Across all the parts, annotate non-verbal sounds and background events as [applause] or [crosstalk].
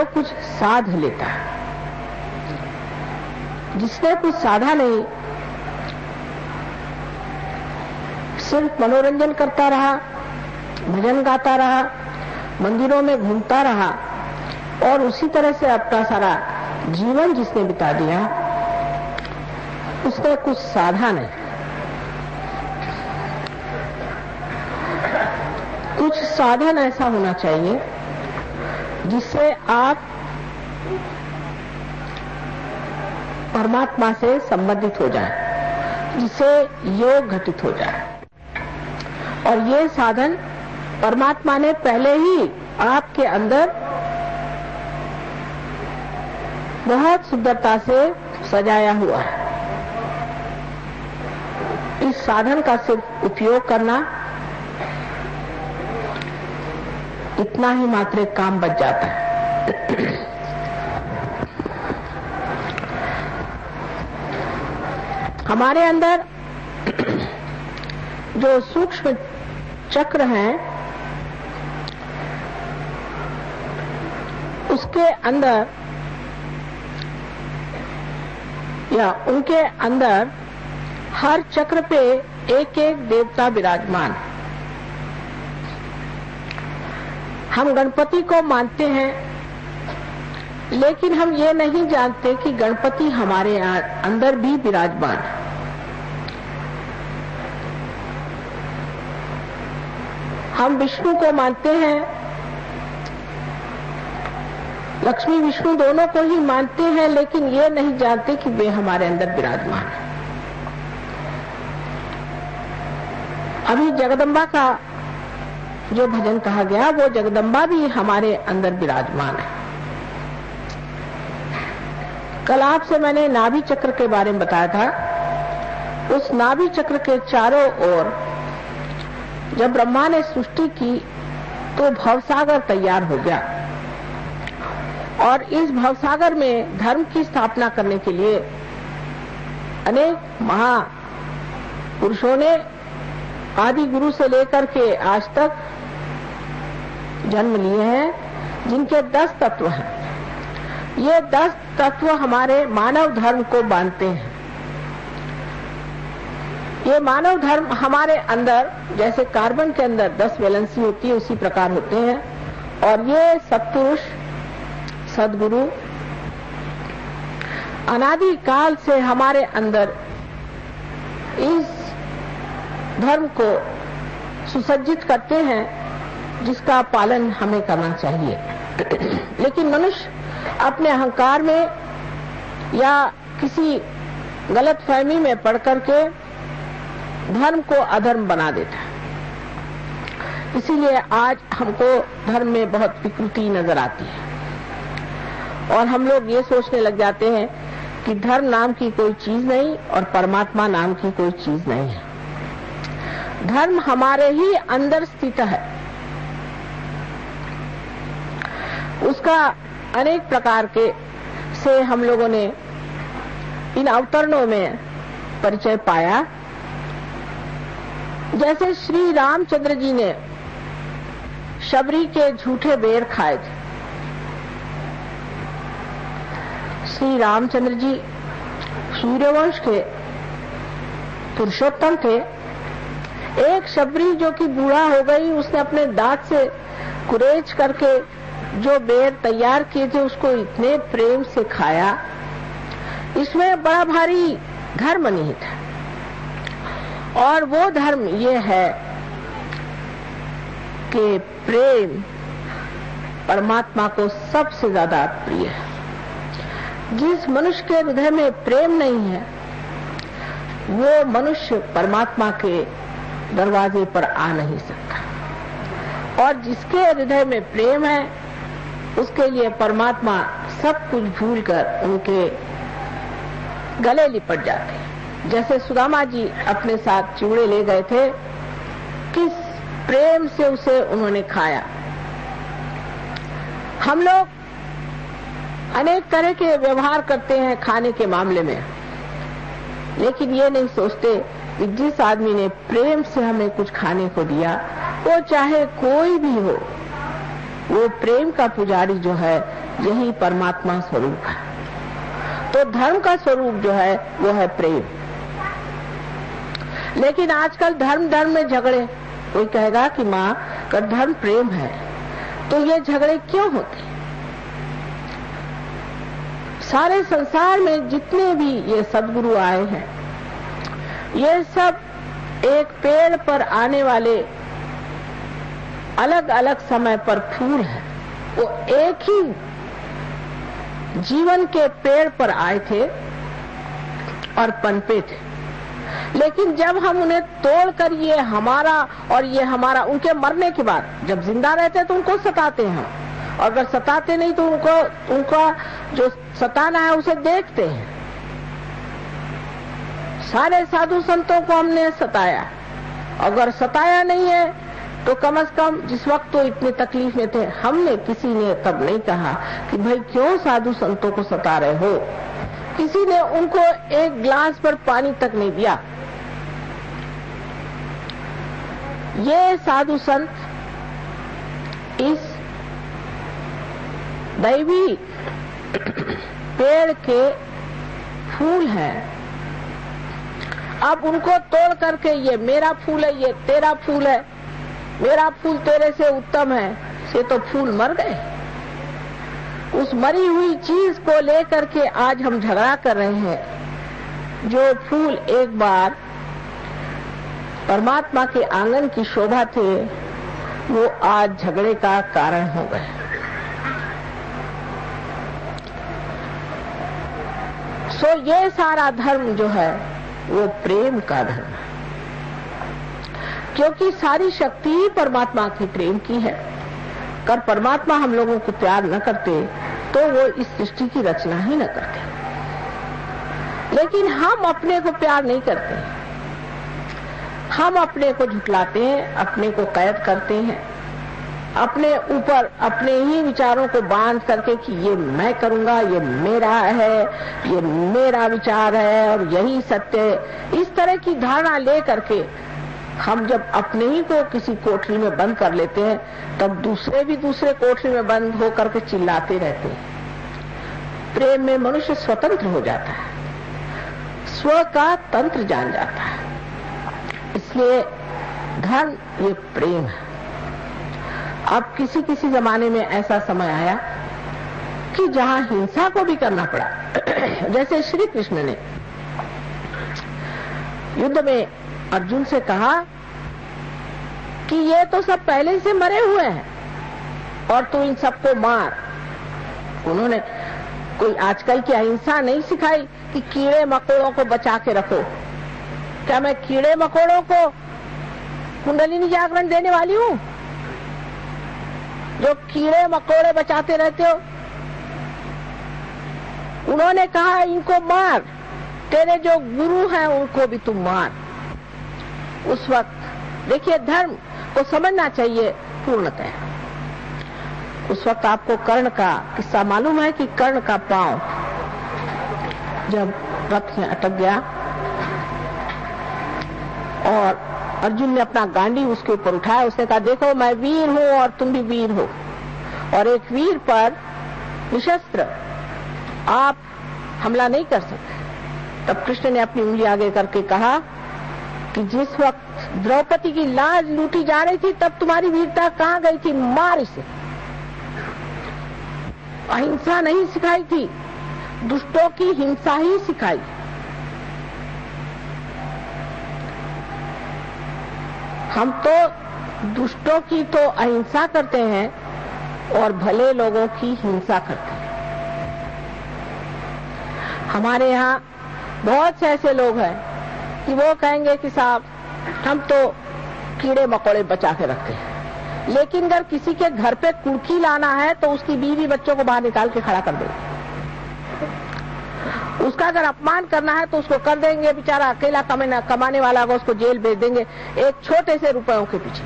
जो कुछ साध लेता है। जिसने कुछ साधा नहीं, सिर्फ़ मनोरंजन करता रहा, भजन गाता रहा, मंदिरों में घूमता रहा, और उसी तरह से अपना सारा जीवन जिसने बिता दिया, उसने कुछ साधा नहीं। कुछ साधन ऐसा होना चाहिए जिससे आप परमात्मा से संबंधित हो जाए, जिससे योग घटित हो जाए। और ये साधन परमात्मा ने पहले ही आपके अंदर बहुत सुंदरता से सजाया हुआ है। इस साधन का सिर्फ़ उपयोग करना इतना ही मात्र एक काम बच जाता है। हमारे अंदर जो सूक्ष्म चक्र हैं, उसके अंदर या उनके अंदर हर चक्र पे एक एक देवता विराजमान। हम गणपति को मानते हैं, लेकिन हम ये नहीं जानते कि गणपति हमारे अंदर भी विराजमान है। हम विष्णु को मानते हैं, लक्ष्मी विष्णु दोनों को ही मानते हैं, लेकिन ये नहीं जानते कि वे हमारे अंदर विराजमान है। अभी जगदम्बा का जो भजन कहा गया, वो जगदम्बा भी हमारे अंदर विराजमान है। कल आपसे मैंने नाभि चक्र के बारे में बताया था। उस नाभि चक्र के चारों ओर जब ब्रह्मा ने सृष्टि की तो भवसागर तैयार हो गया। और इस भवसागर में धर्म की स्थापना करने के लिए अनेक महा पुरुषों ने, आदि गुरु से लेकर के आज तक जन्म लिए हैं, जिनके दस तत्व हैं। ये दस तत्व हमारे मानव धर्म को बांधते हैं। ये मानव धर्म हमारे अंदर, जैसे कार्बन के अंदर दस वैलेंसी होती है, उसी प्रकार होते हैं। और ये सत्पुरुष, सदगुरु, अनादि काल से हमारे अंदर इस धर्म को सुसज्जित करते हैं जिसका पालन हमें करना चाहिए। लेकिन मनुष्य अपने अहंकार में या किसी गलत फहमी में पढ़ करके धर्म को अधर्म बना देता है। इसीलिए आज हमको धर्म में बहुत विकृति नज़र आती है। और हम लोग ये सोचने लग जाते हैं कि धर्म नाम की कोई चीज़ नहीं और परमात्मा नाम की कोई चीज़ नहीं है। धर्म हमारे ही अंदर स्थित है। उसका अनेक प्रकार के से हम लोगों ने इन अवतरणों में परिचय पाया। जैसे श्री रामचंद्र जी ने शबरी के झूठे बेर खाए थे। श्री रामचंद्र जी सूर्यवंश के पुरुषोत्तम थे। एक शबरी जो कि बूढ़ा हो गई, उसने अपने दांत से कुरेज करके जो बेर तैयार किए थे, उसको इतने प्रेम से खाया। इसमें बड़ा भारी धर्म नहीं था और वो धर्म ये है कि प्रेम परमात्मा को सबसे ज़्यादा प्रिय है। जिस मनुष्य के हृदय में प्रेम नहीं है, वो मनुष्य परमात्मा के दरवाजे पर आ नहीं सकता। और जिसके हृदय में प्रेम है उसके लिए परमात्मा सब कुछ भूल कर उनके गले लिपट जाते जैसे सुदामा जी अपने साथ चूड़े ले गए थे, किस प्रेम से उसे उन्होंने खाया। हम लोग अनेक तरह के व्यवहार करते हैं खाने के मामले में, लेकिन ये नहीं सोचते कि जिस आदमी ने प्रेम से हमें कुछ खाने को दिया, वो चाहे कोई भी हो वो प्रेम का पुजारी जो है, यही परमात्मा स्वरूप है। तो धर्म का स्वरूप जो है, वो है प्रेम। लेकिन आजकल धर्म धर्म में झगड़े। कोई कहेगा कि माँ का धर्म प्रेम है तो ये झगड़े क्यों होते? सारे संसार में जितने भी ये सदगुरु आए हैं, ये सब एक पेड़ पर आने वाले अलग अलग समय पर फूल है। वो एक ही जीवन के पेड़ पर आए थे और पनपे थे। लेकिन जब हम उन्हें तोड़कर ये हमारा और ये हमारा, उनके मरने के बाद, जब ज़िंदा रहते तो उनको सताते हैं और अगर सताते नहीं तो उनको, उनका जो सताना है उसे देखते हैं। सारे साधु संतों को हमने सताया। अगर सताया नहीं है तो कम से कम जिस वक्त तो इतने तकलीफ़ में थे, हमने किसी ने तब नहीं कहा कि भाई क्यों साधु संतों को सता रहे हो? किसी ने उनको एक ग्लास पर पानी तक नहीं दिया। ये साधु संत इस दैवी पेड़ के फूल हैं। अब उनको तोड़ करके ये मेरा फूल है, ये तेरा फूल है। मेरा फूल तेरे से उत्तम है, से तो फूल मर गए। उस मरी हुई चीज़ को लेकर के आज हम झगड़ा कर रहे हैं, जो फूल एक बार परमात्मा के आँगन की शोभा थे, वो आज झगड़े का कारण हो गए। सो ये सारा धर्म जो है, वो प्रेम का धर्म है। क्योंकि सारी शक्ति परमात्मा के प्रेम की है। कर परमात्मा हम लोगों को प्यार न करते तो वो इस सृष्टि की रचना ही न करते। लेकिन हम अपने को प्यार नहीं करते। हम अपने को झुटलाते हैं, अपने को कैद करते हैं। अपने ऊपर अपने ही विचारों को बाँध करके कि ये मैं करूँगा, ये मेरा है, ये मेरा विचार है और यही सत्य है। इस तरह की धारणा ले करके हम जब अपने ही को किसी कोठरी में बंद कर लेते हैं, तब दूसरे भी दूसरे कोठरी में बंद होकर के चिल्लाते रहते हैं। प्रेम में मनुष्य स्वतंत्र हो जाता है। स्व का तंत्र जान जाता है। इसलिए धर्म ये प्रेम है। अब किसी किसी जमाने में ऐसा समय आया कि जहाँ हिंसा को भी करना पड़ा। [clears throat] जैसे श्री कृष्ण ने युद्ध में अर्जुन से कहा कि ये तो सब पहले से मरे हुए हैं और तू इन सबको मार। उन्होंने कोई आजकल की अहिंसा नहीं सिखाई कि कीड़े मकोड़ों को बचा के रखो। क्या मैं कीड़े मकोड़ों को कुंडलिनी जागरण देने वाली हूँ? जो कीड़े मकोड़े बचाते रहते हो। उन्होंने कहा, इनको मार। तेरे जो गुरु हैं, उनको भी तुम मार। उस वक्त। देखिए, धर्म को समझना चाहिए पूर्णतः। उस वक्त आपको कर्ण का किस्सा मालूम है कि कर्ण का पाँव जब रथ में अटक गया और अर्जुन ने अपना गांडी उसके ऊपर उठाया, उसने कहा, देखो, मैं वीर हूँ और तुम भी वीर हो। और एक वीर पर निशस्त्र आप हमला नहीं कर सकते। तब कृष्ण ने अपनी उंगली आगे करके कहा कि जिस वक्त द्रौपदी की लाज लूटी जा रही थी, तब तुम्हारी वीरता कहाँ गई थी? मार इसे। अहिंसा नहीं सिखाई थी, दुष्टों की हिंसा ही सिखाई। हम तो दुष्टों की तो अहिंसा करते हैं और भले लोगों की हिंसा करते हैं। हमारे यहाँ बहुत से ऐसे लोग हैं कि वो कहेंगे कि साहब, हम तो कीड़े मकोड़े बचा के रखते हैं। लेकिन अगर किसी के घर पे कुर्की लाना है तो उसकी बीवी बच्चों को बाहर निकाल के खड़ा कर देंगे उसका अगर अपमान करना है तो उसको कर देंगे, बेचारा अकेला कमाने कमाने वाला होगा, उसको जेल भेज देंगे, एक छोटे से रुपयों के पीछे।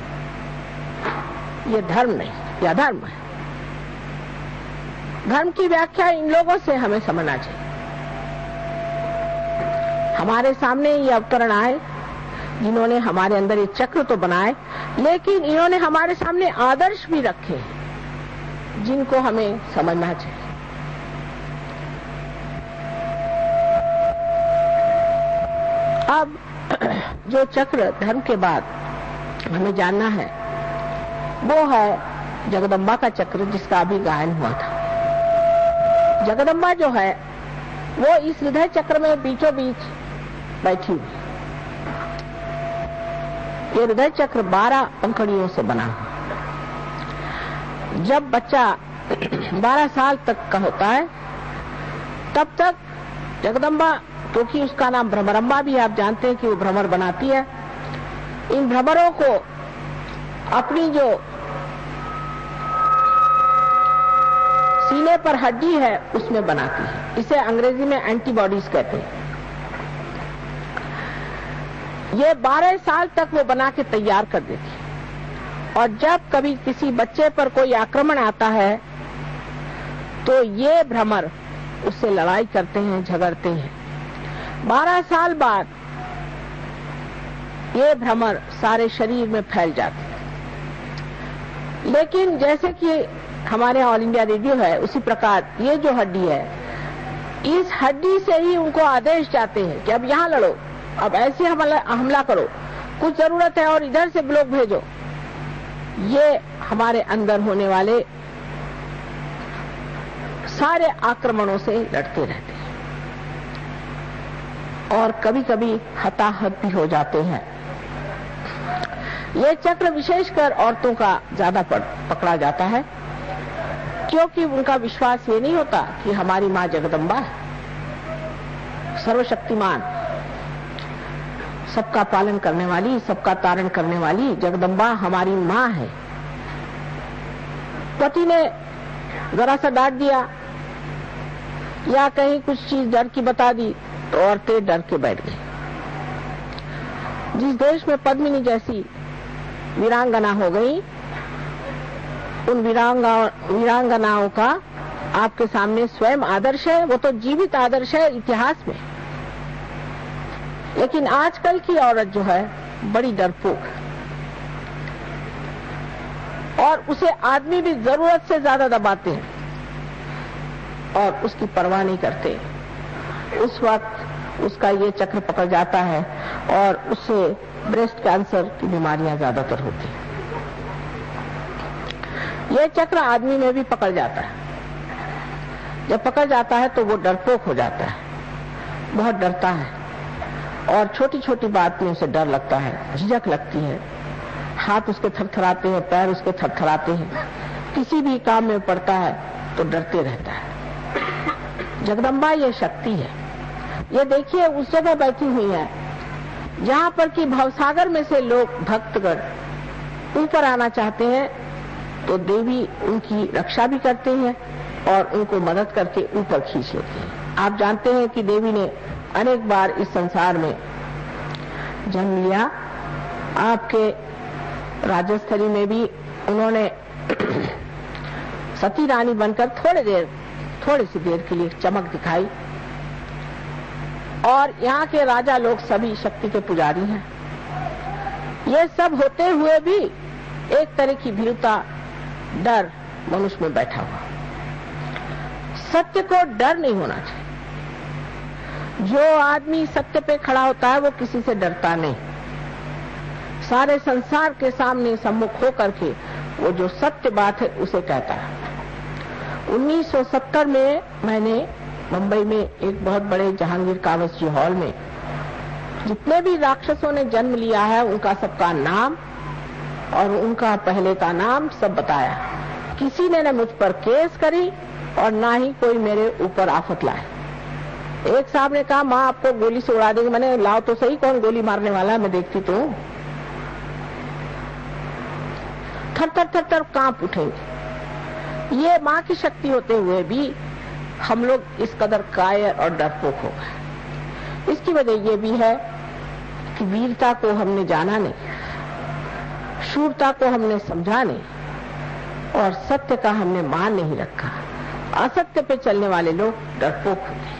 ये धर्म नहीं, यह धर्म है। धर्म की व्याख्या इन लोगों से हमें समझना चाहिए। हमारे सामने ये अवतरण आए, जिन्होंने हमारे अंदर ये चक्र तो बनाए, लेकिन इन्होंने हमारे सामने आदर्श भी रखे, जिनको हमें समझना चाहिए। अब, [clears throat] जो चक्र धर्म के बाद हमें जानना है, वो है जगदम्बा का चक्र, जिसका अभी गायन हुआ था। जगदम्बा जो है, वो इस हृदय चक्र में बीचों बीच बैठी। ये हृदय चक्र बारह पंखड़ियों से बना जब बच्चा [clears throat] बारह साल तक का होता है, तब तक जगदम्बा, क्योंकि तो उसका नाम भ्रमरम्बा भी आप जानते हैं कि वो भ्रमर बनाती है, इन भ्रमरों को अपनी जो सीने पर हड्डी है, उसमें बनाती है। इसे अंग्रेज़ी में एंटीबॉडीज कहते हैं। ये 12 साल तक वो बना के तैयार कर देती और जब कभी किसी बच्चे पर कोई आक्रमण आता है तो ये भ्रमर उससे लड़ाई करते हैं, झगड़ते हैं। 12 साल बाद ये भ्रमर सारे शरीर में फैल जाते लेकिन जैसे कि हमारे ऑल इंडिया रेडियो है, उसी प्रकार ये जो हड्डी है, इस हड्डी से ही उनको आदेश जाते हैं कि अब यहाँ लड़ो। अब ऐसे हमला हमला करो। कुछ ज़रूरत है और इधर से लोग भेजो। ये हमारे अंदर होने वाले सारे आक्रमणों से लड़ते रहते हैं। और कभी कभी हताहत भी हो जाते हैं। ये चक्र विशेषकर औरतों का ज़्यादा पकड़ा जाता है, क्योंकि उनका विश्वास ये नहीं होता कि हमारी माँ जगदम्बा है। सर्वशक्तिमान। सबका पालन करने वाली, सबका तारण करने वाली जगदम्बा हमारी माँ है। पति ने जरा सा डांट दिया, या कहीं कुछ चीज़ डर की बता दी तो औरतें डर के बैठ गई। जिस देश में पद्मिनी जैसी वीरांगना हो गई, उन वीरांगा, वीरांगनाओं का आपके सामने स्वयं आदर्श है, वो तो जीवित आदर्श है इतिहास में। लेकिन आजकल की औरत जो है, बड़ी डरपोक और उसे आदमी भी ज़रूरत से ज़्यादा दबाते हैं और उसकी परवाह नहीं करते। उस वक्त उसका ये चक्र पकड़ जाता है और उससे ब्रेस्ट कैंसर की बीमारियाँ ज़्यादातर होती हैं। ये चक्र आदमी में भी पकड़ जाता है। जब पकड़ जाता है तो वो डरपोक हो जाता है। बहुत डरता है। और छोटी छोटी बात में उसे डर लगता है, झिझक लगती है। हाथ उसके थरथराते हैं, पैर उसके थरथराते हैं। किसी भी काम में पड़ता है तो डरते रहता है। जगदम्बा, ये शक्ति है। ये देखिए, उस जगह बैठी हुई है, जहाँ पर कि भवसागर में से लोग भक्तगण ऊपर आना चाहते हैं तो देवी उनकी रक्षा भी करते हैं और उनको मदद करके ऊपर खींच लेते हैं। आप जानते हैं कि देवी ने अनेक बार इस संसार में जन्म लिया। आपके राजस्थली में भी उन्होंने [clears throat] सती रानी बनकर थोड़ी देर, थोड़ी सी देर के लिए चमक दिखाई। और यहाँ के राजा लोग सभी शक्ति के पुजारी हैं। ये सब होते हुए भी एक तरह की भीरुता, डर मनुष्य में बैठा हुआ। सत्य को डर नहीं होना चाहिए। जो आदमी सत्य पे खड़ा होता है, वो किसी से डरता नहीं। सारे संसार के सामने सम्मुख होकर के वो जो सत्य बात है, उसे कहता है। 1970 में मैंने मुंबई में एक बहुत बड़े जहांगीर कावस जी हॉल में, जितने भी राक्षसों ने जन्म लिया है, उनका सबका नाम और उनका पहले का नाम सब बताया। किसी ने न मुझ पर केस करी और ना ही कोई मेरे ऊपर आफत लाए एक साहब ने कहा, माँ, आपको गोली से उड़ा देगी। मैंने लाओ तो सही, कौन गोली मारने वाला है? मैं देखती तो थर थर थर थर काँप उठेंगे। ये माँ की शक्ति होते हुए भी हम लोग इस कदर कायर और डरपोक हो गए। इसकी वजह ये भी है कि वीरता को हमने जाना नहीं, शूरता को हमने समझा नहीं, और सत्य का हमने मान नहीं रखा। असत्य पे चलने वाले लोग डरपोक होते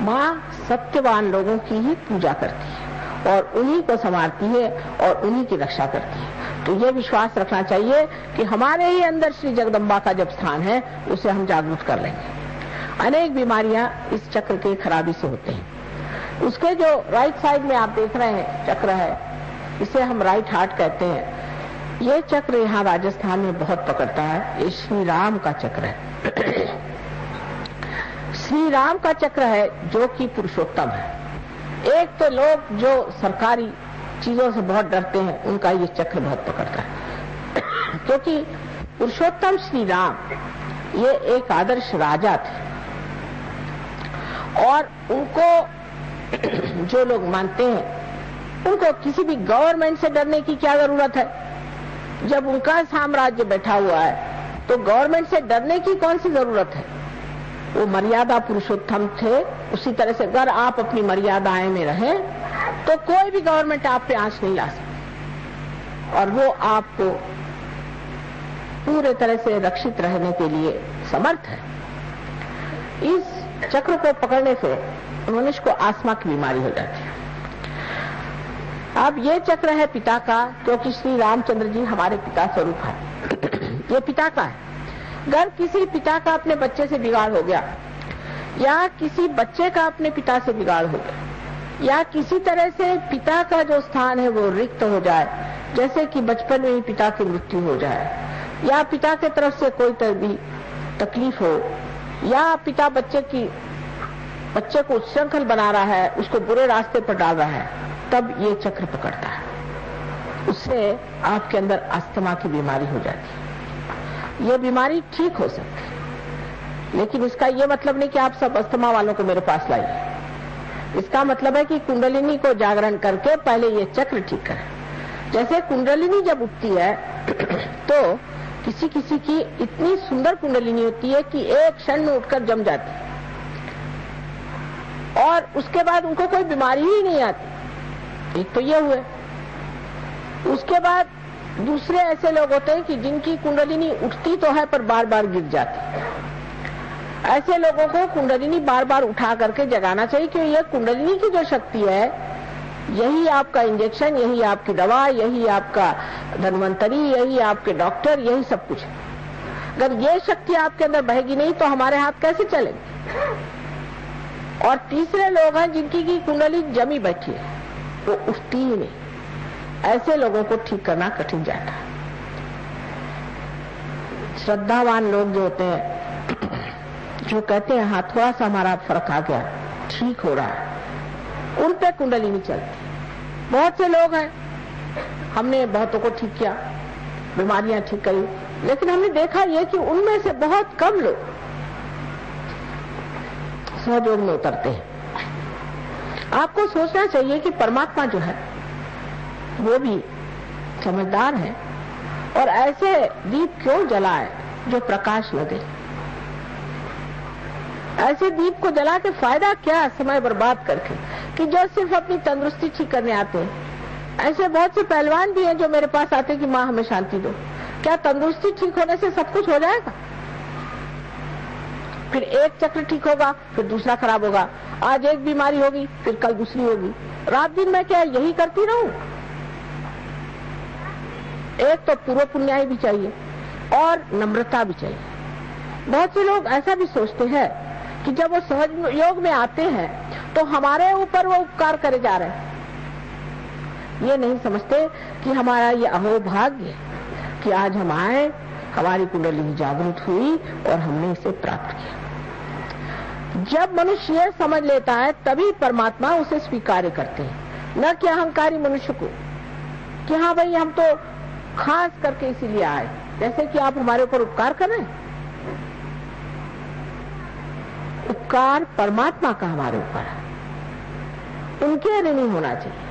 माँ सत्यवान लोगों की ही पूजा करती है और उन्हीं को संवारती है और उन्हीं की रक्षा करती है। तो ये विश्वास रखना चाहिए कि हमारे ही अंदर श्री जगदम्बा का जब स्थान है, उसे हम जागरूक कर लेंगे। अनेक बीमारियाँ इस चक्र के खराबी से होते हैं। उसके जो राइट साइड में आप देख रहे हैं, चक्र है, इसे हम राइट हार्ट कहते हैं। ये चक्र यहाँ राजस्थान में बहुत पकड़ता है। ये श्री राम का चक्र है। श्री राम का चक्र है जो कि पुरुषोत्तम है। एक तो लोग जो सरकारी चीज़ों से बहुत डरते हैं, उनका ये चक्र बहुत पकड़ता है। क्योंकि पुरुषोत्तम श्री राम ये एक आदर्श राजा थे। और उनको [clears throat] जो लोग मानते हैं, उनको किसी भी गवर्नमेंट से डरने की क्या ज़रूरत है? जब उनका साम्राज्य बैठा हुआ है तो गवर्नमेंट से डरने की कौन सी ज़रूरत है? वो मर्यादा पुरुषोत्तम थे, उसी तरह से अगर आप अपनी मर्यादाएँ में रहें तो कोई भी गवर्नमेंट आप पे आँच नहीं ला सकती। और वो आपको पूरे तरह से रक्षित रहने के लिए समर्थ है। इस चक्र को पकड़ने से मनुष्य को आसमा की बीमारी हो जाती है। अब ये चक्र है पिता का क्योंकि श्री रामचंद्र जी हमारे पिता स्वरूप है। [clears throat] ये पिता का है। अगर किसी पिता का अपने बच्चे से बिगाड़ हो गया, या किसी बच्चे का अपने पिता से बिगाड़ हो गया, या किसी तरह से पिता का जो स्थान है वो रिक्त हो जाए, जैसे कि बचपन में ही पिता की मृत्यु हो जाए, या पिता के तरफ़ से कोई भी तकलीफ़ हो, या पिता बच्चे की, बच्चे को उच्छृंखल बना रहा है, उसको बुरे रास्ते पर डाल रहा है, तब ये चक्र पकड़ता है। उससे आपके अंदर अस्थमा की बीमारी हो जाती है। ये बीमारी ठीक हो सकती है। लेकिन इसका ये मतलब नहीं कि आप सब अस्थमा वालों को मेरे पास लाइए। इसका मतलब है कि कुंडलिनी को जागरण करके पहले ये चक्र ठीक करें। जैसे कुंडलिनी जब उठती है [clears throat] तो किसी किसी की इतनी सुंदर कुंडलिनी होती है कि एक क्षण में उठकर जम जाती है। और उसके बाद उनको कोई बीमारी ही नहीं आती। एक तो ये हुए। उसके बाद दूसरे ऐसे लोग होते हैं कि जिनकी कुंडलिनी उठती तो है पर बार बार गिर जाती। ऐसे लोगों को कुंडलिनी बार बार उठा करके जगाना चाहिए क्योंकि ये कुंडलिनी की जो शक्ति है, यही आपका इंजेक्शन यही आपकी दवा, यही आपका धनवंतरी, यही आपके डॉक्टर यही सब कुछ। अगर ये शक्ति आपके अंदर बहेगी नहीं तो हमारे हाथ कैसे चलेंगे? और तीसरे लोग हैं जिनकी की कुंडली जमी बैठी है, वो उठती ही नहीं। ऐसे लोगों को ठीक करना कठिन जाता है। श्रद्धावान लोग जो होते हैं, जो कहते हैं हाँ थोड़ा सा हमारा फ़र्क आ गया, ठीक हो रहा है। उन पर कुंडली नहीं चलती। बहुत से लोग हैं, हमने बहुतों को ठीक किया, बीमारियाँ ठीक करी, लेकिन हमने देखा ये कि उनमें से बहुत कम लोग सहयोग में उतरते हैं। आपको सोचना चाहिए कि परमात्मा जो है वो भी समझदार है। और ऐसे दीप क्यों जलाए जो प्रकाश न दे? ऐसे दीप को जला के फ़ायदा क्या समय बर्बाद करके। कि जो सिर्फ़ अपनी तंदुरुस्ती ठीक करने आते हैं। ऐसे बहुत से पहलवान भी हैं जो मेरे पास आते कि माँ, हमें शांति दो। क्या तंदुरुस्ती ठीक होने से सब कुछ हो जाएगा? फिर एक चक्र ठीक होगा, फिर दूसरा खराब होगा। आज एक बीमारी होगी, फिर कल दूसरी होगी। रात दिन मैं क्या यही करती रहूँ? एक तो पूर्व पुण्याई भी चाहिए और नम्रता भी चाहिए। बहुत से लोग ऐसा भी सोचते हैं कि जब वो सहज योग में आते हैं तो हमारे ऊपर वो उपकार करे जा रहे हैं। ये नहीं समझते कि हमारा ये अहोभाग्य कि आज हम आए, हमारी कुंडली जागृत हुई और हमने इसे प्राप्त किया। जब मनुष्य यह समझ लेता है, तभी परमात्मा उसे स्वीकार करते हैं। न कि अहंकारी मनुष्य को कि हाँ भाई, हम तो खास करके इसीलिए आए। जैसे कि आप हमारे ऊपर उपकार करें उपकार परमात्मा का हमारे ऊपर है। उनके ऋणी होना चाहिए।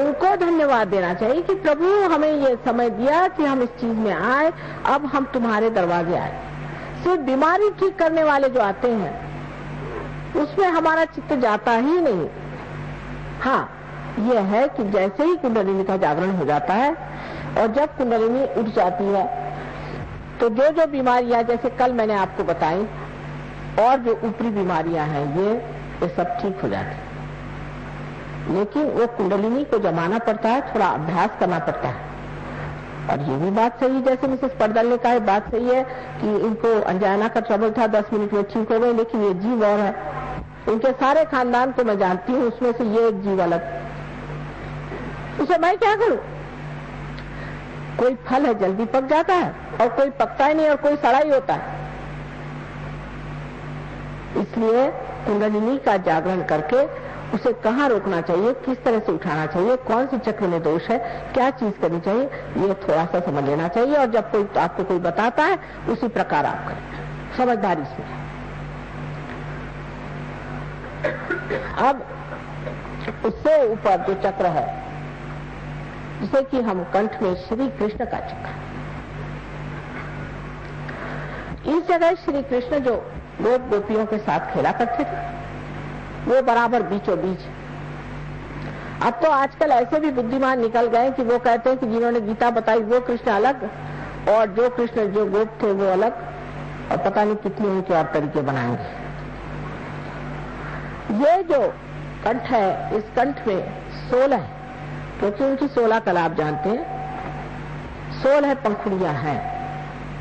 उनको धन्यवाद देना चाहिए कि प्रभु हमें ये समय दिया कि हम इस चीज़ में आए, अब हम तुम्हारे दरवाजे आए। सिर्फ़ बीमारी ठीक करने वाले जो आते हैं, उसमें हमारा चित्त जाता ही नहीं। हाँ यह है कि जैसे ही कुंडलिनी का जागरण हो जाता है और जब कुंडलिनी उठ जाती है तो जो जो बीमारियाँ, जैसे कल मैंने आपको बताई, और जो ऊपरी बीमारियाँ हैं, ये ये सब ठीक हो जाती लेकिन वो कुंडलिनी को जमाना पड़ता है, थोड़ा अभ्यास करना पड़ता है। और ये भी बात सही है जैसे मिसेस पड़दल ने कहा बात सही है कि इनको अंजाना का ट्रबल था, दस मिनट में ठीक हो गए, लेकिन ये जीव और है। इनके सारे खानदान को मैं जानती हूँ, उसमें से ये एक जीव अलग। उसे मैं क्या करूँ? कोई फल है, जल्दी पक जाता है, और कोई पकता ही नहीं, और कोई सड़ा ही होता है। इसलिए कुंडलिनी का जागरण करके उसे कहाँ रोकना चाहिए, किस तरह से उठाना चाहिए, कौन सी चक्र में दोष है, क्या चीज़ करनी चाहिए, ये थोड़ा सा समझ लेना चाहिए, और जब कोई, आपको कोई बताता है, उसी प्रकार आप करें। समझदारी से। अब, उससे ऊपर जो चक्र है जिसे कि हम कंठ में श्री कृष्ण का चक्र इस जगह श्री कृष्ण जो गोप गोपियों के साथ खेला करते थे, वो बराबर बीचों बीच अब तो आजकल ऐसे भी बुद्धिमान निकल गए कि वो कहते हैं कि जिन्होंने गीता बताई, वो कृष्ण अलग और जो कृष्ण, जो गोप थे, वो अलग। और पता नहीं कितने उनके और तरीके बनाएँगे। ये जो कंठ है, इस कंठ में सोलह क्योंकि उनकी सोलह कला आप जानते हैं, सोलह पंखुड़ियाँ हैं।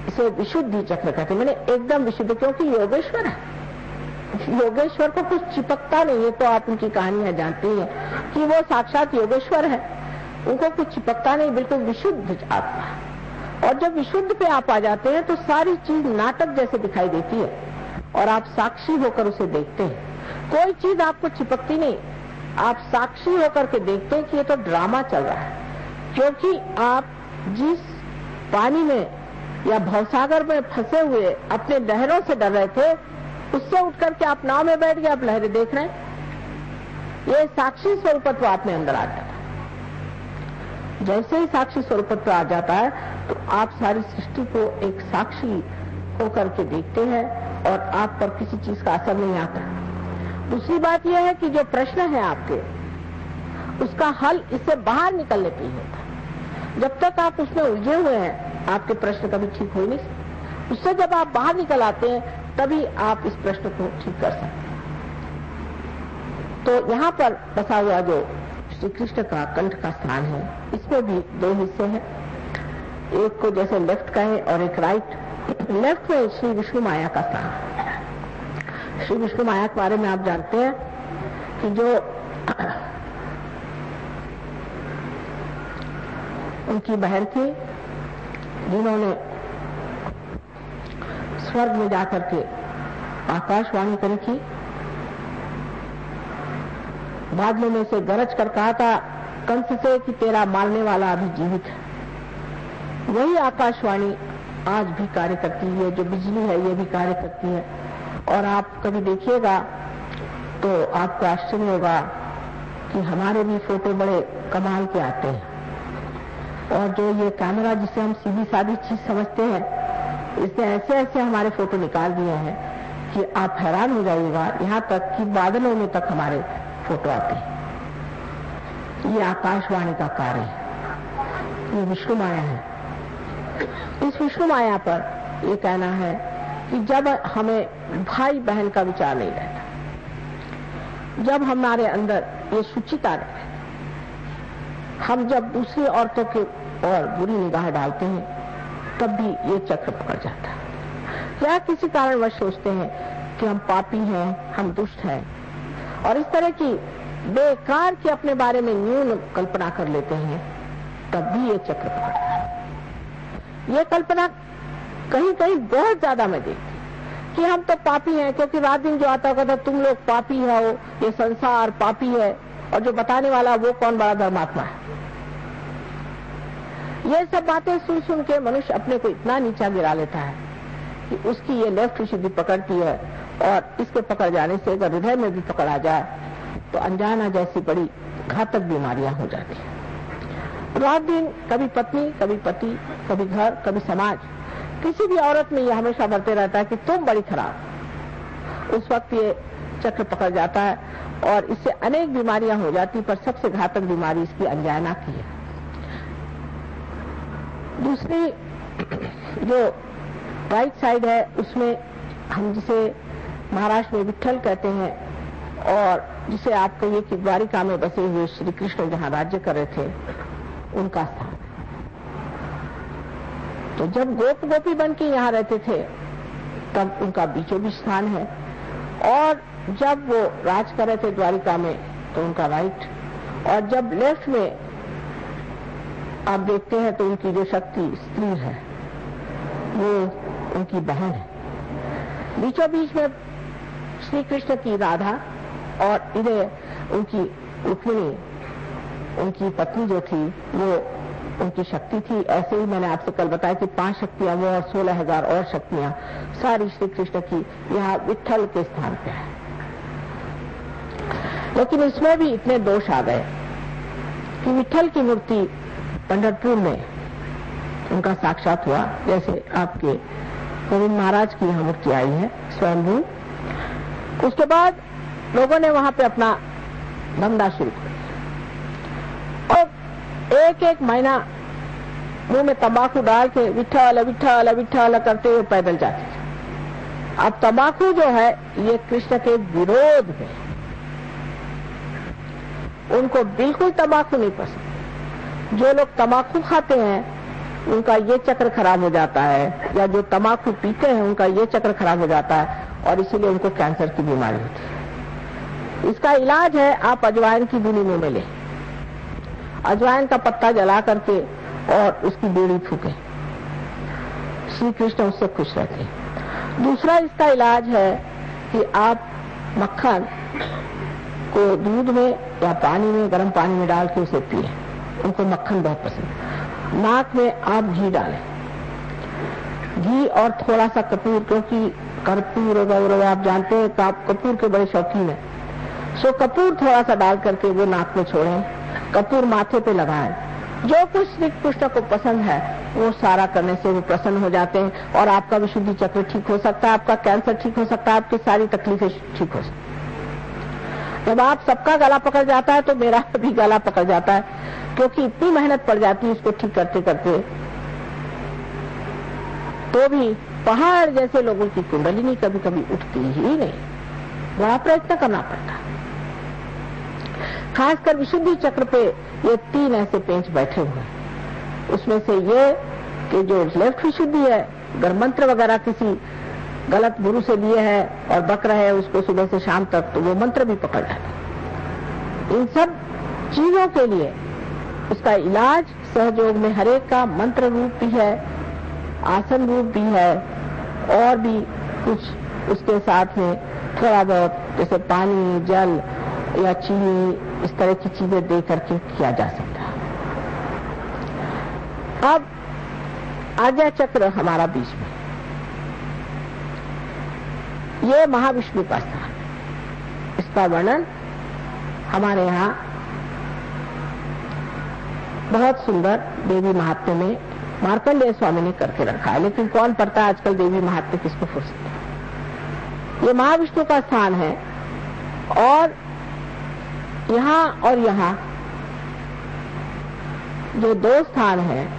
इसे विशुद्धि चक्र कहते मैंने एकदम विशुद्ध, क्योंकि योगेश्वर है। योगेश्वर को कुछ चिपकता नहीं है तो आप उनकी कहानियाँ जानती हैं कि वो साक्षात योगेश्वर है। उनको कुछ चिपकता नहीं, बिल्कुल विशुद्ध आत्मा और जब विशुद्ध पे आप आ जाते हैं तो सारी चीज़ नाटक जैसे दिखाई देती है। और आप साक्षी होकर उसे देखते हैं। कोई चीज़ आपको चिपकती नहीं। आप साक्षी होकर के देखते हैं कि ये तो ड्रामा चल रहा है। क्योंकि आप जिस पानी में या भवसागर में फंसे हुए अपने लहरों से डर रहे थे, उससे उठकर के आप नाव में बैठ गए, आप लहरें देख रहे हैं। ये साक्षी स्वरूपत्व आप में अंदर आ जाता है। जैसे ही साक्षी स्वरूपत्व आ जाता है तो आप सारी सृष्टि को एक साक्षी होकर के देखते हैं और आप पर किसी चीज़ का असर नहीं आता। दूसरी बात यह है कि जो प्रश्न है आपके, उसका हल इससे बाहर निकलने पर ही होता जब तक आप उसमें उलझे हुए हैं, आपके प्रश्न कभी ठीक हो ही नहीं सकते। उससे जब आप बाहर निकल आते हैं, तभी आप इस प्रश्न को ठीक कर सकते हैं। तो यहाँ पर बसा हुआ जो श्री कृष्ण का कंठ का स्थान है, इसमें भी दो हिस्से हैं। एक को जैसे लेफ़्ट का है और एक राइट। लेफ़्ट में श्री विष्णु माया का स्थान श्री विष्णु माया के बारे में आप जानते हैं कि जो उनकी बहन थी, जिन्होंने स्वर्ग में जाकर के आकाशवाणी करी थी, बादलों में से गरज कर कहा था, कंस से कि तेरा मारने वाला अभी जीवित है। वही आकाशवाणी आज भी कार्य करती है, जो बिजली है, ये भी कार्य करती है। और आप कभी देखिएगा तो आपको आश्चर्य होगा कि हमारे भी फ़ोटो बड़े कमाल के आते हैं। और जो ये कैमरा जिसे हम सीधी सादी चीज़ समझते हैं, इसने ऐसे ऐसे हमारे फ़ोटो निकाल दिए हैं कि आप हैरान हो जाइएगा, यहाँ तक कि बादलों में तक हमारे फ़ोटो आते हैं। ये आकाशवाणी का कार्य है। ये विष्णु माया है। इस विष्णु माया पर ये कहना है कि जब हमें भाई बहन का विचार नहीं रहता, जब हमारे अंदर ये सुचिता रहे हम जब दूसरी औरतों के और बुरी निगाह डालते हैं, तब भी ये चक्र पकड़ जाता है। या किसी कारणवश सोचते हैं कि हम पापी हैं, हम दुष्ट हैं, और इस तरह की बेकार की अपने बारे में न्यून कल्पना कर लेते हैं, तब भी ये चक्र पकड़ता है। ये कल्पना कहीं कहीं बहुत ज़्यादा मैं देखती। कि हम तो पापी हैं, क्योंकि रात दिन जो आता कहता तुम लोग पापी हो, ये संसार पापी है, और जो बताने वाला वो कौन बड़ा धर्मात्मा है? ये सब बातें सुन सुन के मनुष्य अपने को इतना नीचा गिरा लेता है, कि उसकी ये लेफ़्ट सिद्धि पकड़ती है, और इसके पकड़ जाने से अगर हृदय में भी पकड़ा जाए तो अनजाना जैसी बड़ी घातक बीमारियाँ हो जाती है। रात दिन कभी पत्नी, कभी पति, कभी घर, कभी समाज किसी भी औरत में ये हमेशा बढ़ते रहता है कि तुम बड़ी खराब उस वक्त ये चक्र पकड़ जाता है और इससे अनेक बीमारियाँ हो जाती पर सबसे घातक बीमारी इसकी अनजाना की है। दूसरी [clears throat] जो राइट साइड है, उसमें हम जिसे महाराष्ट्र में विठल कहते हैं और जिसे आप कहिए कि द्वारिका में बसे हुए श्री कृष्ण जहाँ राज्य कर रहे थे, उनका स्थान। तो जब गोप गोपी बन के यहाँ रहते थे, तब उनका बीचों बीच स्थान है। और जब वो राज कर रहे थे द्वारिका में तो उनका राइट और जब लेफ़्ट में आप देखते हैं तो उनकी जो शक्ति, स्त्री है, वो उनकी बहन है। बीचों बीच में श्री कृष्ण की राधा और इधर उनकी रुक्मिणी, उनकी पत्नी जो थी, वो उनकी शक्ति थी। ऐसे ही मैंने आपसे कल बताया कि पाँच शक्तियाँ वो और सोलह हज़ार और शक्तियाँ सारी श्री कृष्ण की यहाँ विठल के स्थान पे है। लेकिन इसमें भी इतने दोष आ गए कि विठल की मूर्ति पंडरपुर में उनका साक्षात हुआ। जैसे आपके गोविंद महाराज की यहाँ मूर्ति आई है, स्वयंभू। उसके बाद लोगों ने वहाँ पे अपना धंधा शुरू और एक एक महीना मुँह में तंबाकू डाल के विठल विठल विठल करते हुए पैदल जाते थे। अब तंबाकू जो है, ये कृष्ण के विरोध में उनको बिल्कुल तंबाकू नहीं पसंद। जो लोग तंबाकू खाते हैं, उनका ये चक्र खराब हो जाता है, या जो तंबाकू पीते हैं, उनका ये चक्र खराब हो जाता है, और इसीलिए उनको कैंसर की बीमारी होती है। इसका इलाज है, आप अजवाइन की बीड़ी में मिले। अजवाइन का पत्ता जला करके और उसकी बीड़ी फूके। श्री कृष्ण उससे खुश रहते। दूसरा इसका इलाज है कि आप मक्खन को दूध में या पानी में, गर्म पानी में डाल के उसे पिए। उनको मक्खन बहुत पसंद नाक में आप घी डालें। घी और थोड़ा सा कपूर, क्योंकि कर्पूर गौरव आप जानते हैं तो आप कपूर के बड़े शौकीन है। सो कपूर थोड़ा सा डाल करके वो नाक में छोड़ें। कपूर माथे पे लगाएँ। जो कुछ श्री कृष्ण को पसंद है, वो सारा करने से वो प्रसन्न हो जाते हैं और आपका विशुद्धि चक्र ठीक हो सकता है, आपका कैंसर ठीक हो सकता है, आपकी सारी तकलीफें ठीक हो सकती जब आप सबका गला पकड़ जाता है तो मेरा [laughs] भी गला पकड़ जाता है, क्योंकि इतनी मेहनत पड़ जाती है इसको ठीक करते करते। तो भी पहाड़ जैसे लोगों की कुंडलिनी कभी कभी उठती ही नहीं। बड़ा प्रयत्न करना पड़ता खासकर विशुद्धि चक्र पे ये तीन ऐसे पेंच बैठे हुए हैं। उसमें से ये कि जो लेफ़्ट विशुद्धि है, अगर मंत्र वगैरह किसी गलत गुरु से लिए है और बक रहे हैं उसको सुबह से शाम तक तो वो मंत्र भी पकड़ जाते इन सब चीज़ों के लिए उसका इलाज सहयोग में हरेक का मंत्र रूप भी है, आसन रूप भी है, और भी कुछ उसके साथ में थोड़ा बहुत, जैसे पानी, जल या चीनी, इस तरह की चीज़ें दे करके किया जा सकता अब, आज्ञा चक्र हमारा बीच में। ये महाविष्णु का स्थान इसका वर्णन हमारे यहाँ बहुत सुंदर देवी महात्म्य में मार्कंडेय स्वामी ने करके रखा है। लेकिन कौन पढ़ता है आजकल देवी महात्म्य, किसको फुर्सत? ये महाविष्णु का स्थान है और यहाँ और यहाँ। जो दो स्थान है,